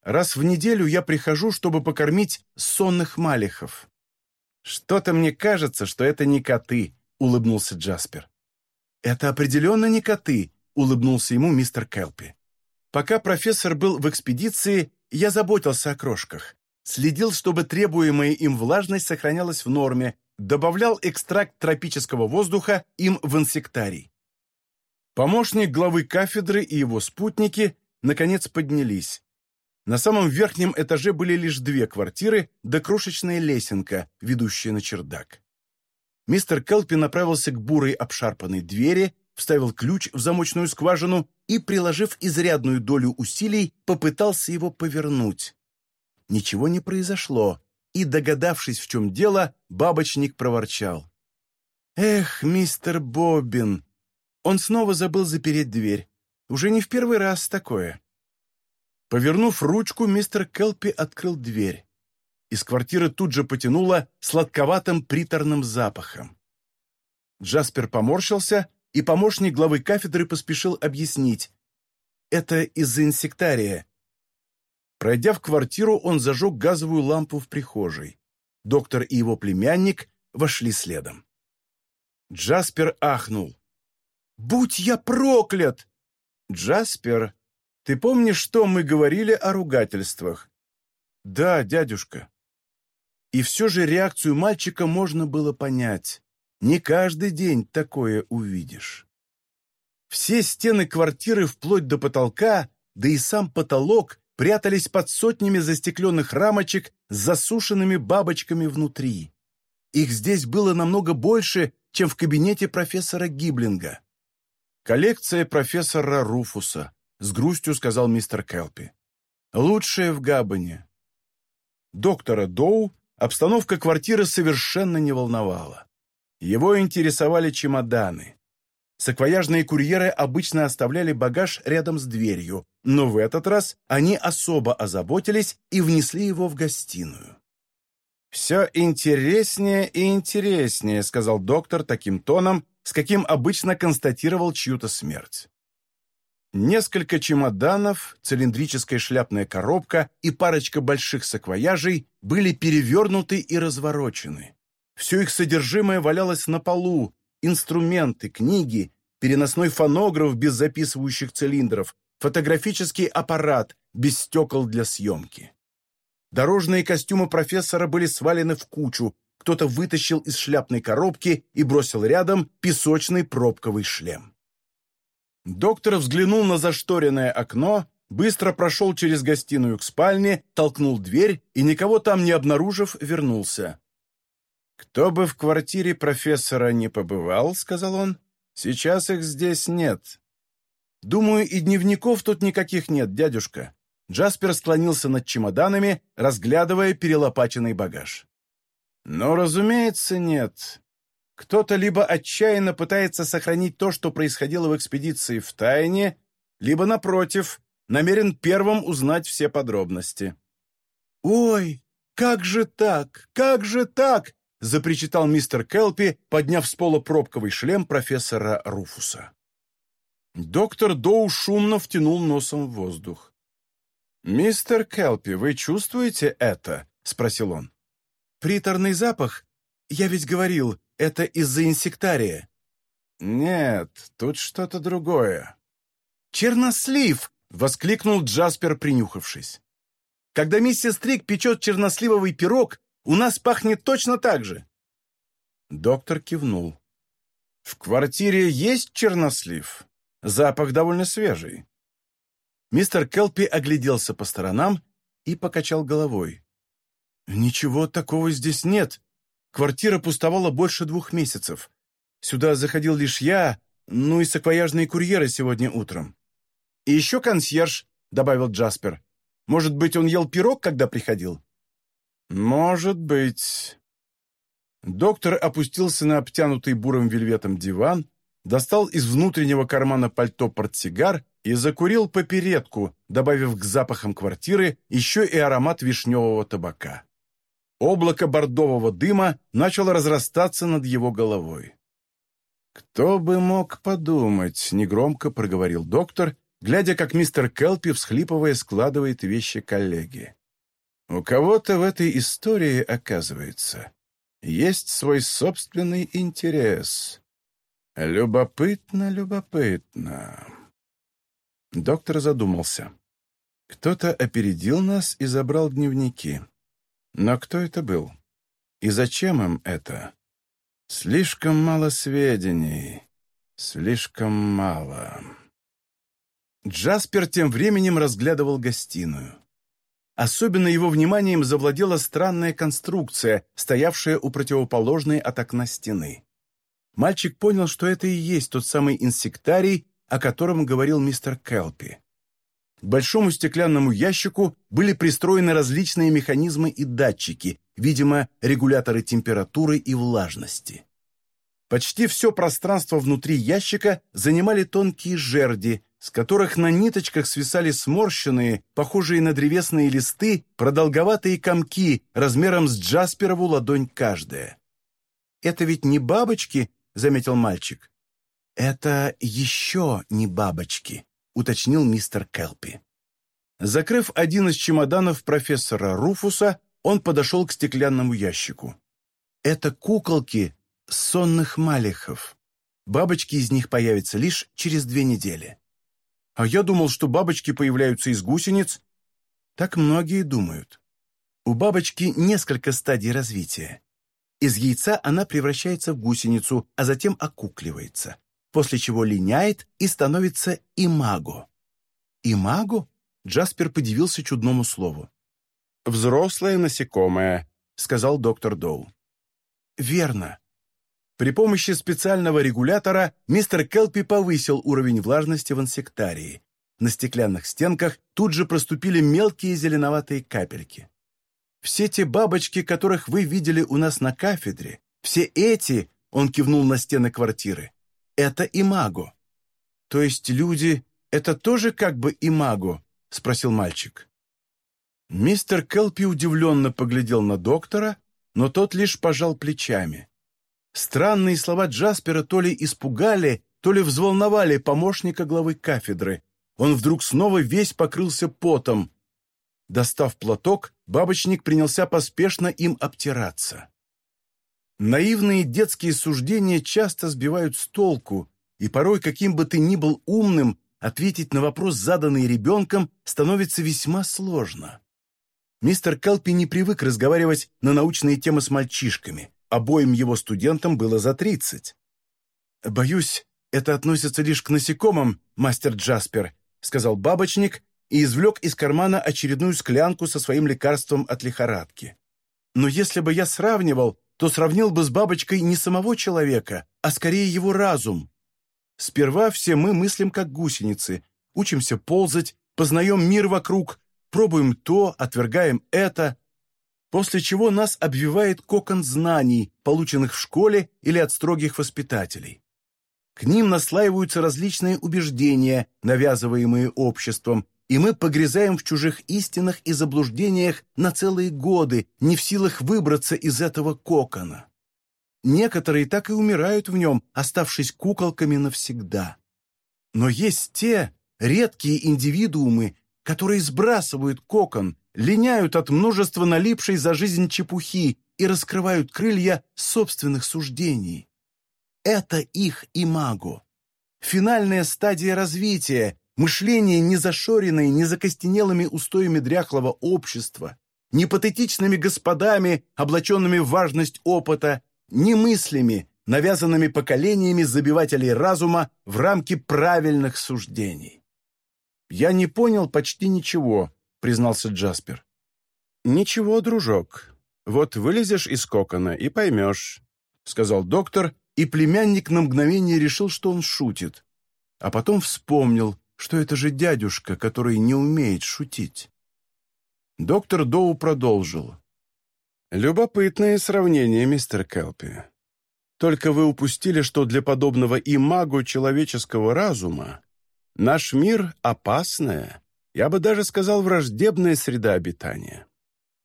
«Раз в неделю я прихожу, чтобы покормить сонных малихов». «Что-то мне кажется, что это не коты», — улыбнулся Джаспер. «Это определенно не коты», — улыбнулся ему мистер Келпи. «Пока профессор был в экспедиции, я заботился о крошках, следил, чтобы требуемая им влажность сохранялась в норме, добавлял экстракт тропического воздуха им в инсектарий. Помощник главы кафедры и его спутники наконец поднялись. На самом верхнем этаже были лишь две квартиры да крошечная лесенка, ведущая на чердак. Мистер Келпи направился к бурой обшарпанной двери, вставил ключ в замочную скважину и, приложив изрядную долю усилий, попытался его повернуть. Ничего не произошло, и, догадавшись, в чем дело, бабочник проворчал. «Эх, мистер Боббин!» Он снова забыл запереть дверь. Уже не в первый раз такое. Повернув ручку, мистер Келпи открыл дверь. Из квартиры тут же потянуло сладковатым приторным запахом. Джаспер поморщился и помощник главы кафедры поспешил объяснить. «Это из-за инсектария». Пройдя в квартиру, он зажег газовую лампу в прихожей. Доктор и его племянник вошли следом. Джаспер ахнул. «Будь я проклят!» «Джаспер, ты помнишь, что мы говорили о ругательствах?» «Да, дядюшка». И все же реакцию мальчика можно было понять. Не каждый день такое увидишь. Все стены квартиры вплоть до потолка, да и сам потолок прятались под сотнями застекленных рамочек с засушенными бабочками внутри. Их здесь было намного больше, чем в кабинете профессора Гиблинга. «Коллекция профессора Руфуса», — с грустью сказал мистер Келпи. «Лучшая в Габбане». Доктора Доу обстановка квартиры совершенно не волновала. Его интересовали чемоданы. Саквояжные курьеры обычно оставляли багаж рядом с дверью, но в этот раз они особо озаботились и внесли его в гостиную. «Все интереснее и интереснее», — сказал доктор таким тоном, с каким обычно констатировал чью-то смерть. Несколько чемоданов, цилиндрическая шляпная коробка и парочка больших саквояжей были перевернуты и разворочены. Все их содержимое валялось на полу, инструменты, книги, переносной фонограф без записывающих цилиндров, фотографический аппарат без стекол для съемки. Дорожные костюмы профессора были свалены в кучу, кто-то вытащил из шляпной коробки и бросил рядом песочный пробковый шлем. Доктор взглянул на зашторенное окно, быстро прошел через гостиную к спальне, толкнул дверь и, никого там не обнаружив, вернулся. «Кто бы в квартире профессора не побывал, — сказал он, — сейчас их здесь нет. Думаю, и дневников тут никаких нет, дядюшка». Джаспер склонился над чемоданами, разглядывая перелопаченный багаж. «Но, разумеется, нет. Кто-то либо отчаянно пытается сохранить то, что происходило в экспедиции в тайне, либо, напротив, намерен первым узнать все подробности. «Ой, как же так? Как же так?» — запричитал мистер Келпи, подняв с пола пробковый шлем профессора Руфуса. Доктор Доу шумно втянул носом в воздух. «Мистер Келпи, вы чувствуете это?» — спросил он. «Приторный запах? Я ведь говорил, это из-за инсектария». «Нет, тут что-то другое». «Чернослив!» — воскликнул Джаспер, принюхавшись. «Когда миссис Трик печет черносливовый пирог, у нас пахнет точно так же». Доктор кивнул. «В квартире есть чернослив? Запах довольно свежий». Мистер Келпи огляделся по сторонам и покачал головой. «Ничего такого здесь нет. Квартира пустовала больше двух месяцев. Сюда заходил лишь я, ну и саквояжные курьеры сегодня утром. И еще консьерж, — добавил Джаспер. Может быть, он ел пирог, когда приходил? Может быть. Доктор опустился на обтянутый бурым вельветом диван, достал из внутреннего кармана пальто портсигар и закурил попередку, добавив к запахам квартиры еще и аромат вишневого табака. Облако бордового дыма начало разрастаться над его головой. «Кто бы мог подумать», — негромко проговорил доктор, глядя, как мистер Келпи, всхлипывая, складывает вещи коллеги. «У кого-то в этой истории, оказывается, есть свой собственный интерес. Любопытно, любопытно». Доктор задумался. Кто-то опередил нас и забрал дневники. Но кто это был? И зачем им это? Слишком мало сведений. Слишком мало. Джаспер тем временем разглядывал гостиную. Особенно его вниманием завладела странная конструкция, стоявшая у противоположной от окна стены. Мальчик понял, что это и есть тот самый инсектарий, о котором говорил мистер Келпи. К большому стеклянному ящику были пристроены различные механизмы и датчики, видимо, регуляторы температуры и влажности. Почти все пространство внутри ящика занимали тонкие жерди, с которых на ниточках свисали сморщенные, похожие на древесные листы, продолговатые комки размером с Джасперову ладонь каждая. «Это ведь не бабочки?» — заметил мальчик. «Это еще не бабочки», уточнил мистер Келпи. Закрыв один из чемоданов профессора Руфуса, он подошел к стеклянному ящику. Это куколки сонных малихов. Бабочки из них появятся лишь через две недели. А я думал, что бабочки появляются из гусениц. Так многие думают. У бабочки несколько стадий развития. Из яйца она превращается в гусеницу, а затем окукливается после чего линяет и становится имаго. Имаго? Джаспер подивился чудному слову. «Взрослое насекомое», — сказал доктор Доу. «Верно». При помощи специального регулятора мистер Келпи повысил уровень влажности в инсектарии. На стеклянных стенках тут же проступили мелкие зеленоватые капельки. Все те бабочки, которых вы видели у нас на кафедре, все эти, он кивнул на стены квартиры, это имаго. То есть люди — это тоже как бы имаго? — спросил мальчик. Мистер Келпи удивленно поглядел на доктора, но тот лишь пожал плечами. Странные слова Джаспера то ли испугали, то ли взволновали помощника главы кафедры. Он вдруг снова весь покрылся потом. Достав платок, бабочник принялся поспешно им обтираться. Наивные детские суждения часто сбивают с толку, и порой, каким бы ты ни был умным, ответить на вопрос, заданный ребенком, становится весьма сложно. Мистер Келпи не привык разговаривать на научные темы с мальчишками, обоим его студентам было за тридцать. «Боюсь, это относится лишь к насекомым, мастер Джаспер», сказал бабочник и извлек из кармана очередную склянку со своим лекарством от лихорадки. «Но если бы я сравнивал, то сравнил бы с бабочкой не самого человека, а скорее его разум. Сперва все мы мыслим как гусеницы, учимся ползать, познаем мир вокруг, пробуем то, отвергаем это, после чего нас обвивает кокон знаний, полученных в школе или от строгих воспитателей. К ним наслаиваются различные убеждения, навязываемые обществом, и мы погрязаем в чужих истинах и заблуждениях на целые годы, не в силах выбраться из этого кокона. Некоторые так и умирают в нем, оставшись куколками навсегда. Но есть те редкие индивидуумы, которые сбрасывают кокон, линяют от множества налипшей за жизнь чепухи и раскрывают крылья собственных суждений. Это их имаго. Финальная стадия развития, мышление не зашоренное, не закостенелыми устоями дряхлого общества, не патетичными господами, облаченными в важность опыта, не мыслями, навязанными поколениями забивателей разума в рамки правильных суждений. «Я не понял почти ничего», — признался Джаспер. «Ничего, дружок. Вот вылезешь из кокона и поймешь», — сказал доктор, и племянник на мгновение решил, что он шутит. А потом вспомнил, что это же дядюшка, который не умеет шутить. Доктор Доу продолжил. «Любопытное сравнение, мистер Келпи. Только вы упустили, что для подобного имагу человеческого разума Наш мир — опасная, я бы даже сказал, враждебная среда обитания.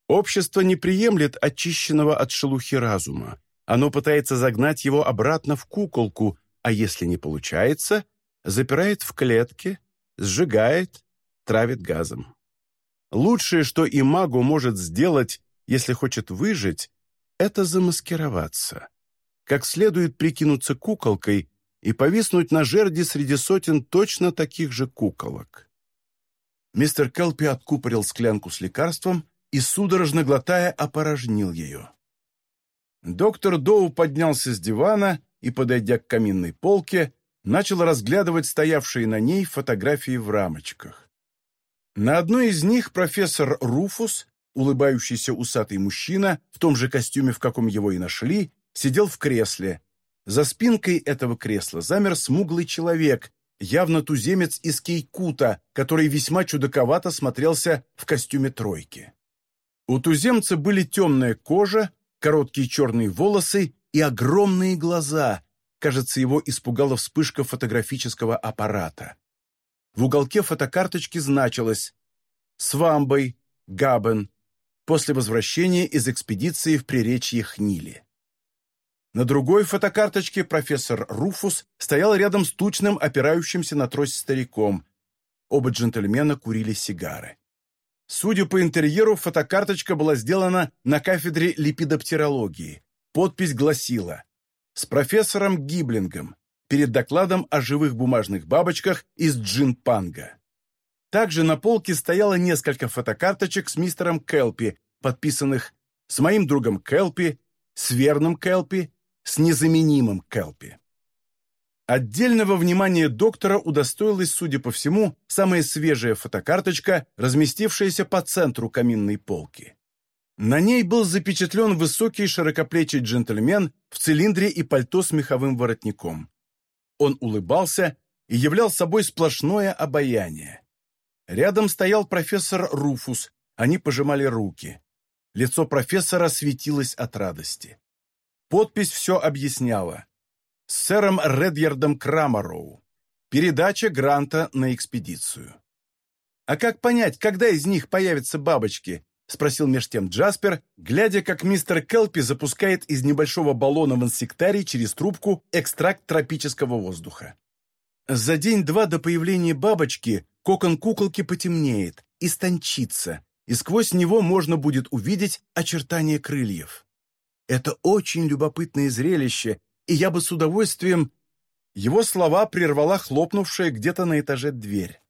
Общество не приемлет очищенного от шелухи разума. Оно пытается загнать его обратно в куколку, а если не получается, запирает в клетке, сжигает, травит газом. Лучшее, что и магу может сделать, если хочет выжить, это замаскироваться. Как следует прикинуться куколкой и повиснуть на жерди среди сотен точно таких же куколок. Мистер Келпи откупорил склянку с лекарством и, судорожно глотая, опорожнил ее. Доктор Доу поднялся с дивана и, подойдя к каминной полке, начал разглядывать стоявшие на ней фотографии в рамочках. На одной из них профессор Руфус, улыбающийся усатый мужчина, в том же костюме, в каком его и нашли, сидел в кресле, за спинкой этого кресла замер смуглый человек, явно туземец из Кейкута, который весьма чудаковато смотрелся в костюме тройки. У туземца были темная кожа, короткие черные волосы и огромные глаза. Кажется, его испугала вспышка фотографического аппарата. В уголке фотокарточки значилось «С вамбой, Габен, после возвращения из экспедиции в приречье Хнили». На другой фотокарточке профессор Руфус стоял рядом с тучным, опирающимся на трость стариком. Оба джентльмена курили сигары. Судя по интерьеру, фотокарточка была сделана на кафедре липидоптерологии. Подпись гласила «С профессором Гиблингом» перед докладом о живых бумажных бабочках из джинпанга. Также на полке стояло несколько фотокарточек с мистером Келпи, подписанных «С моим другом Келпи», «С верным Келпи» с незаменимым Келпи. Отдельного внимания доктора удостоилась, судя по всему, самая свежая фотокарточка, разместившаяся по центру каминной полки. На ней был запечатлен высокий широкоплечий джентльмен в цилиндре и пальто с меховым воротником. Он улыбался и являл собой сплошное обаяние. Рядом стоял профессор Руфус, они пожимали руки. Лицо профессора светилось от радости. Подпись все объясняла. С сэром Редьярдом Крамароу. Передача гранта на экспедицию. «А как понять, когда из них появятся бабочки?» — спросил меж тем Джаспер, глядя, как мистер Келпи запускает из небольшого баллона в инсектарий через трубку экстракт тропического воздуха. За день-два до появления бабочки кокон куколки потемнеет, истончится, и сквозь него можно будет увидеть очертания крыльев. Это очень любопытное зрелище, и я бы с удовольствием...» Его слова прервала хлопнувшая где-то на этаже дверь.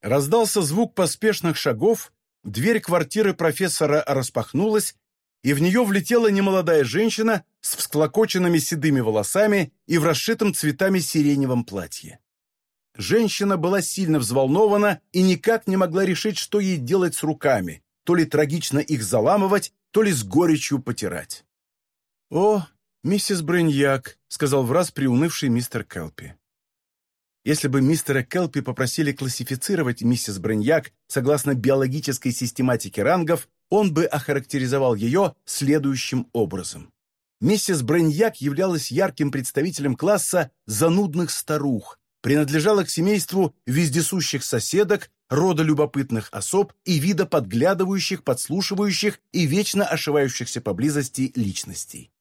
Раздался звук поспешных шагов, дверь квартиры профессора распахнулась, и в нее влетела немолодая женщина с всклокоченными седыми волосами и в расшитом цветами сиреневом платье. Женщина была сильно взволнована и никак не могла решить, что ей делать с руками, то ли трагично их заламывать, то ли с горечью потирать. «О, миссис Брыньяк», — сказал враз приунывший мистер Келпи. Если бы мистера Келпи попросили классифицировать миссис Брыньяк согласно биологической систематике рангов, он бы охарактеризовал ее следующим образом. Миссис Брыньяк являлась ярким представителем класса занудных старух, принадлежала к семейству вездесущих соседок, рода любопытных особ и вида подглядывающих, подслушивающих и вечно ошивающихся поблизости личностей.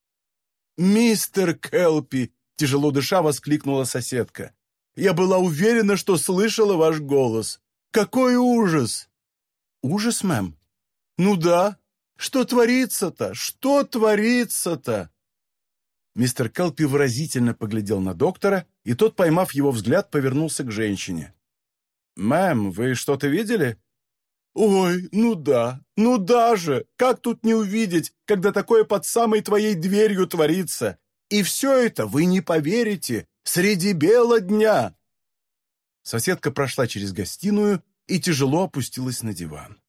«Мистер Келпи!» — тяжело дыша воскликнула соседка. «Я была уверена, что слышала ваш голос. Какой ужас!» «Ужас, мэм?» «Ну да. Что творится-то? Что творится-то?» Мистер Келпи выразительно поглядел на доктора, и тот, поймав его взгляд, повернулся к женщине. «Мэм, вы что-то видели?» «Ой, ну да, ну да же! Как тут не увидеть, когда такое под самой твоей дверью творится? И все это, вы не поверите, среди бела дня!» Соседка прошла через гостиную и тяжело опустилась на диван.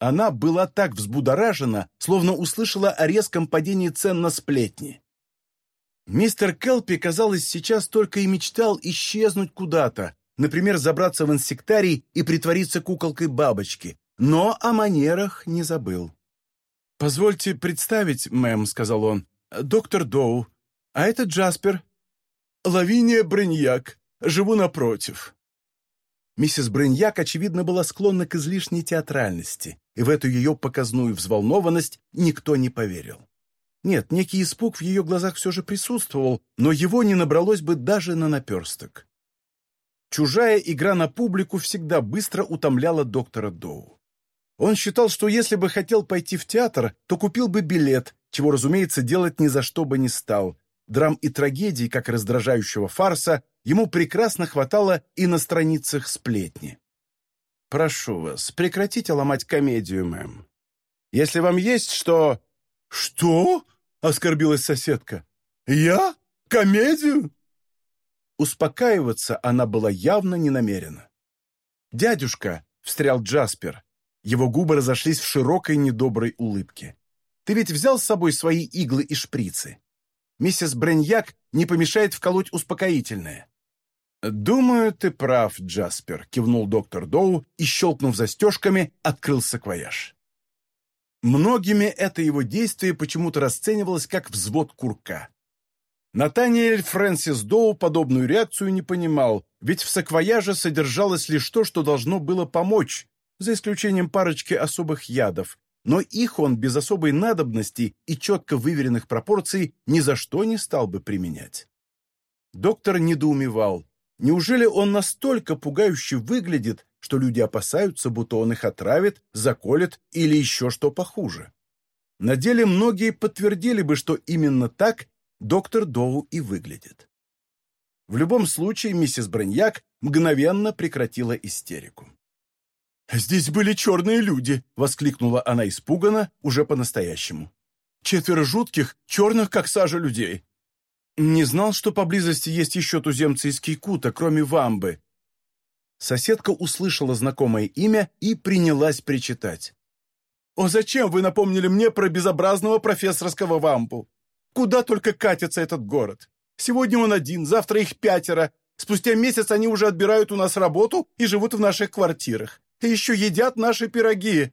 Она была так взбудоражена, словно услышала о резком падении цен на сплетни. Мистер Келпи, казалось, сейчас только и мечтал исчезнуть куда-то, например, забраться в инсектарий и притвориться куколкой бабочки, но о манерах не забыл. «Позвольте представить, мэм», — сказал он, — «доктор Доу. А это Джаспер». «Лавиния Брыньяк. Живу напротив». Миссис Брыньяк, очевидно, была склонна к излишней театральности, и в эту ее показную взволнованность никто не поверил. Нет, некий испуг в ее глазах все же присутствовал, но его не набралось бы даже на наперсток. Чужая игра на публику всегда быстро утомляла доктора Доу. Он считал, что если бы хотел пойти в театр, то купил бы билет, чего, разумеется, делать ни за что бы не стал. Драм и трагедий, как раздражающего фарса, ему прекрасно хватало и на страницах сплетни. «Прошу вас, прекратите ломать комедию, мэм. Если вам есть что...» «Что?» — оскорбилась соседка. «Я? Комедию?» Успокаиваться она была явно не намерена. «Дядюшка!» — встрял Джаспер. Его губы разошлись в широкой недоброй улыбке. «Ты ведь взял с собой свои иглы и шприцы? Миссис Бреньяк не помешает вколоть успокоительное». «Думаю, ты прав, Джаспер», — кивнул доктор Доу и, щелкнув застежками, открыл саквояж. Многими это его действие почему-то расценивалось как взвод курка. Натаниэль Фрэнсис Доу подобную реакцию не понимал, ведь в саквояже содержалось лишь то, что должно было помочь, за исключением парочки особых ядов, но их он без особой надобности и четко выверенных пропорций ни за что не стал бы применять. Доктор недоумевал. Неужели он настолько пугающе выглядит, что люди опасаются, будто он их отравит, заколет или еще что похуже. На деле многие подтвердили бы, что именно так доктор Доу и выглядит. В любом случае миссис Броньяк мгновенно прекратила истерику. «Здесь были черные люди!» — воскликнула она испуганно, уже по-настоящему. «Четверо жутких, черных, как сажа людей!» «Не знал, что поблизости есть еще туземцы из Кейкута, кроме Вамбы», Соседка услышала знакомое имя и принялась причитать. «О, зачем вы напомнили мне про безобразного профессорского вампу? Куда только катится этот город? Сегодня он один, завтра их пятеро. Спустя месяц они уже отбирают у нас работу и живут в наших квартирах. И еще едят наши пироги.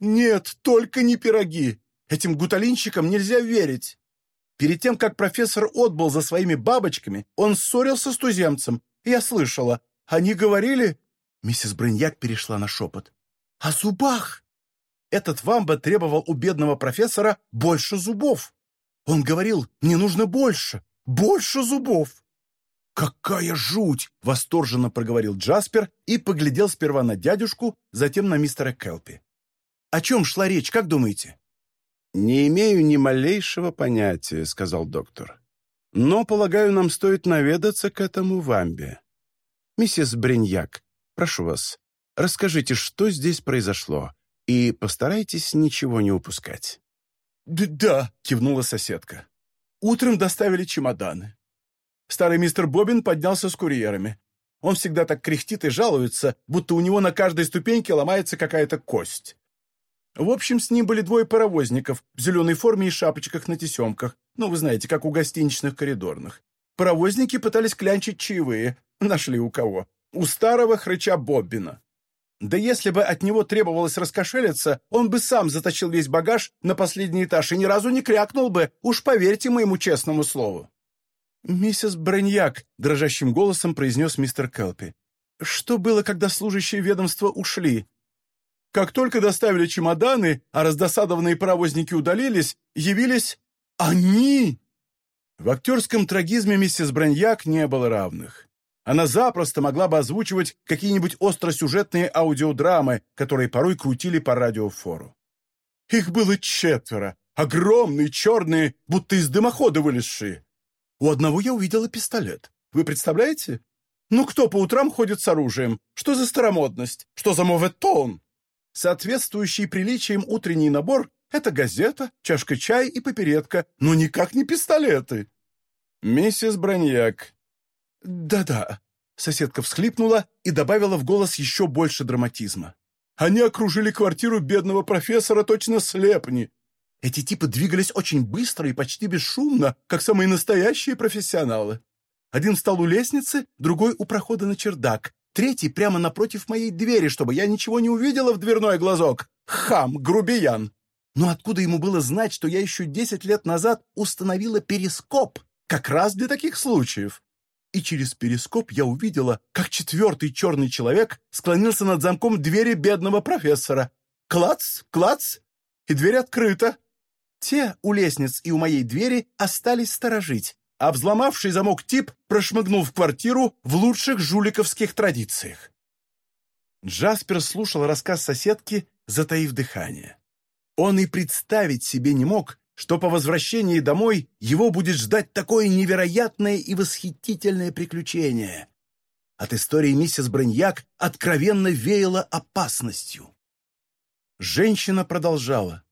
Нет, только не пироги. Этим гуталинщикам нельзя верить. Перед тем, как профессор отбыл за своими бабочками, он ссорился с туземцем. Я слышала, они говорили...» Миссис Брыньяк перешла на шепот. «О зубах!» Этот вамба требовал у бедного профессора больше зубов. Он говорил, «Не нужно больше, больше зубов!» «Какая жуть!» — восторженно проговорил Джаспер и поглядел сперва на дядюшку, затем на мистера Келпи. «О чем шла речь, как думаете?» «Не имею ни малейшего понятия», — сказал доктор. «Но, полагаю, нам стоит наведаться к этому вамбе. «Миссис Бреньяк, прошу вас, расскажите, что здесь произошло, и постарайтесь ничего не упускать». «Да», — кивнула соседка. «Утром доставили чемоданы. Старый мистер Бобин поднялся с курьерами. Он всегда так кряхтит и жалуется, будто у него на каждой ступеньке ломается какая-то кость. В общем, с ним были двое паровозников в зеленой форме и шапочках на тесемках. Ну, вы знаете, как у гостиничных коридорных. Паровозники пытались клянчить чаевые. Нашли у кого. У старого хрыча Боббина. Да если бы от него требовалось раскошелиться, он бы сам затащил весь багаж на последний этаж и ни разу не крякнул бы, уж поверьте моему честному слову. «Миссис Броньяк», — дрожащим голосом произнес мистер Келпи, — «что было, когда служащие ведомства ушли?» Как только доставили чемоданы, а раздосадованные паровозники удалились, явились они! В актерском трагизме миссис Броньяк не было равных. Она запросто могла бы озвучивать какие-нибудь остросюжетные аудиодрамы, которые порой крутили по радиофору. Их было четверо, огромные, черные, будто из дымохода вылезшие. У одного я увидела пистолет. Вы представляете? Ну кто по утрам ходит с оружием? Что за старомодность? Что за моветон? Соответствующий приличиям утренний набор — это газета, чашка чая и попередка, но никак не пистолеты. Миссис Броньяк. Да-да. Соседка всхлипнула и добавила в голос еще больше драматизма. Они окружили квартиру бедного профессора точно слепни. Эти типы двигались очень быстро и почти бесшумно, как самые настоящие профессионалы. Один встал у лестницы, другой у прохода на чердак, третий прямо напротив моей двери, чтобы я ничего не увидела в дверной глазок. Хам, грубиян. Но откуда ему было знать, что я еще десять лет назад установила перископ, как раз для таких случаев? И через перископ я увидела, как четвертый черный человек склонился над замком двери бедного профессора. Клац, клац, и дверь открыта. Те у лестниц и у моей двери остались сторожить, а взломавший замок тип прошмыгнул в квартиру в лучших жуликовских традициях. Джаспер слушал рассказ соседки, затаив дыхание. Он и представить себе не мог, что по возвращении домой его будет ждать такое невероятное и восхитительное приключение. От истории миссис Броньяк откровенно веяло опасностью. Женщина продолжала.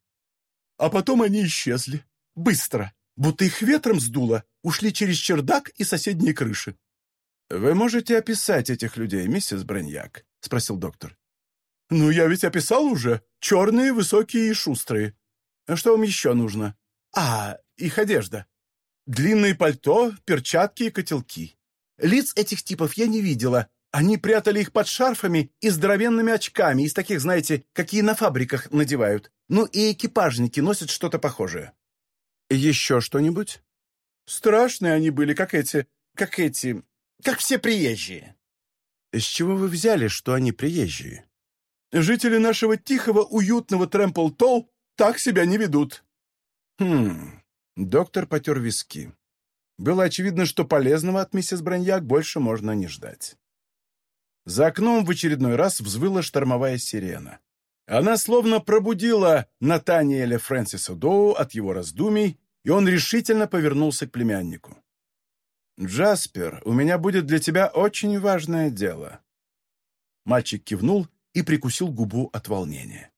А потом они исчезли. Быстро. Будто их ветром сдуло. Ушли через чердак и соседние крыши. «Вы можете описать этих людей, миссис Броньяк?» — спросил доктор. «Ну, я ведь описал уже. Черные, высокие и шустрые. А что вам еще нужно? А, их одежда. Длинное пальто, перчатки и котелки. Лиц этих типов я не видела. Они прятали их под шарфами и здоровенными очками, из таких, знаете, какие на фабриках надевают. Ну и экипажники носят что-то похожее. Еще что-нибудь? Страшные они были, как эти... как эти... как все приезжие. С чего вы взяли, что они приезжие? Жители нашего тихого, уютного Трэмпл-Толл так себя не ведут. Хм... Доктор потер виски. Было очевидно, что полезного от миссис Броньяк больше можно не ждать. За окном в очередной раз взвыла штормовая сирена. Она словно пробудила Натаниэля Фрэнсиса Доу от его раздумий, и он решительно повернулся к племяннику. «Джаспер, у меня будет для тебя очень важное дело». Мальчик кивнул и прикусил губу от волнения.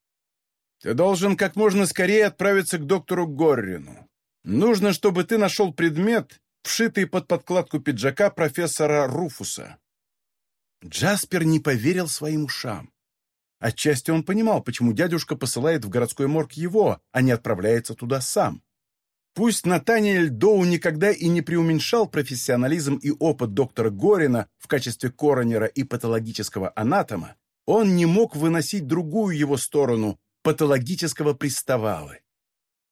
«Ты должен как можно скорее отправиться к доктору Горрину. Нужно, чтобы ты нашел предмет, вшитый под подкладку пиджака профессора Руфуса». Джаспер не поверил своим ушам. Отчасти он понимал, почему дядюшка посылает в городской морг его, а не отправляется туда сам. Пусть Натаниэль Доу никогда и не преуменьшал профессионализм и опыт доктора Горина в качестве коронера и патологического анатома, он не мог выносить другую его сторону – патологического приставалы.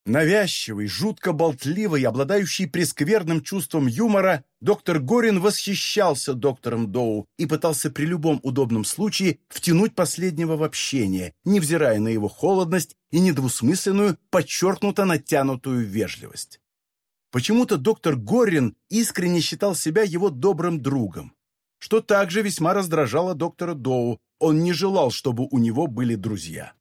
Навязчивый, жутко болтливый, обладающий прескверным чувством юмора, доктор Горин восхищался доктором Доу и пытался при любом удобном случае втянуть последнего в общение, невзирая на его холодность и недвусмысленную, подчеркнуто натянутую вежливость. Почему-то доктор Горин искренне считал себя его добрым другом, что также весьма раздражало доктора Доу, он не желал, чтобы у него были друзья.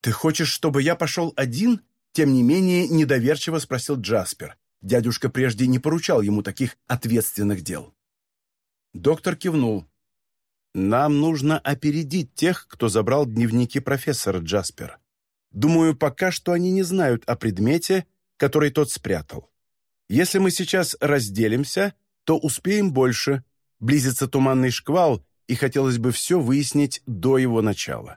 «Ты хочешь, чтобы я пошел один?» Тем не менее, недоверчиво спросил Джаспер. Дядюшка прежде не поручал ему таких ответственных дел. Доктор кивнул. «Нам нужно опередить тех, кто забрал дневники профессора Джаспер. Думаю, пока что они не знают о предмете, который тот спрятал. Если мы сейчас разделимся, то успеем больше. Близится туманный шквал, и хотелось бы все выяснить до его начала.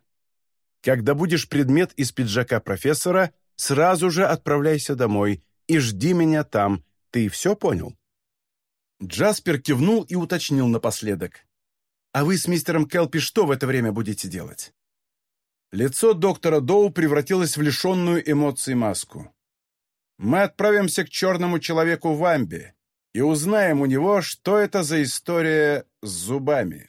Когда будешь предмет из пиджака профессора, сразу же отправляйся домой и жди меня там. Ты все понял?» Джаспер кивнул и уточнил напоследок. «А вы с мистером Келпи что в это время будете делать?» Лицо доктора Доу превратилось в лишенную эмоций маску. «Мы отправимся к черному человеку в Амбе и узнаем у него, что это за история с зубами».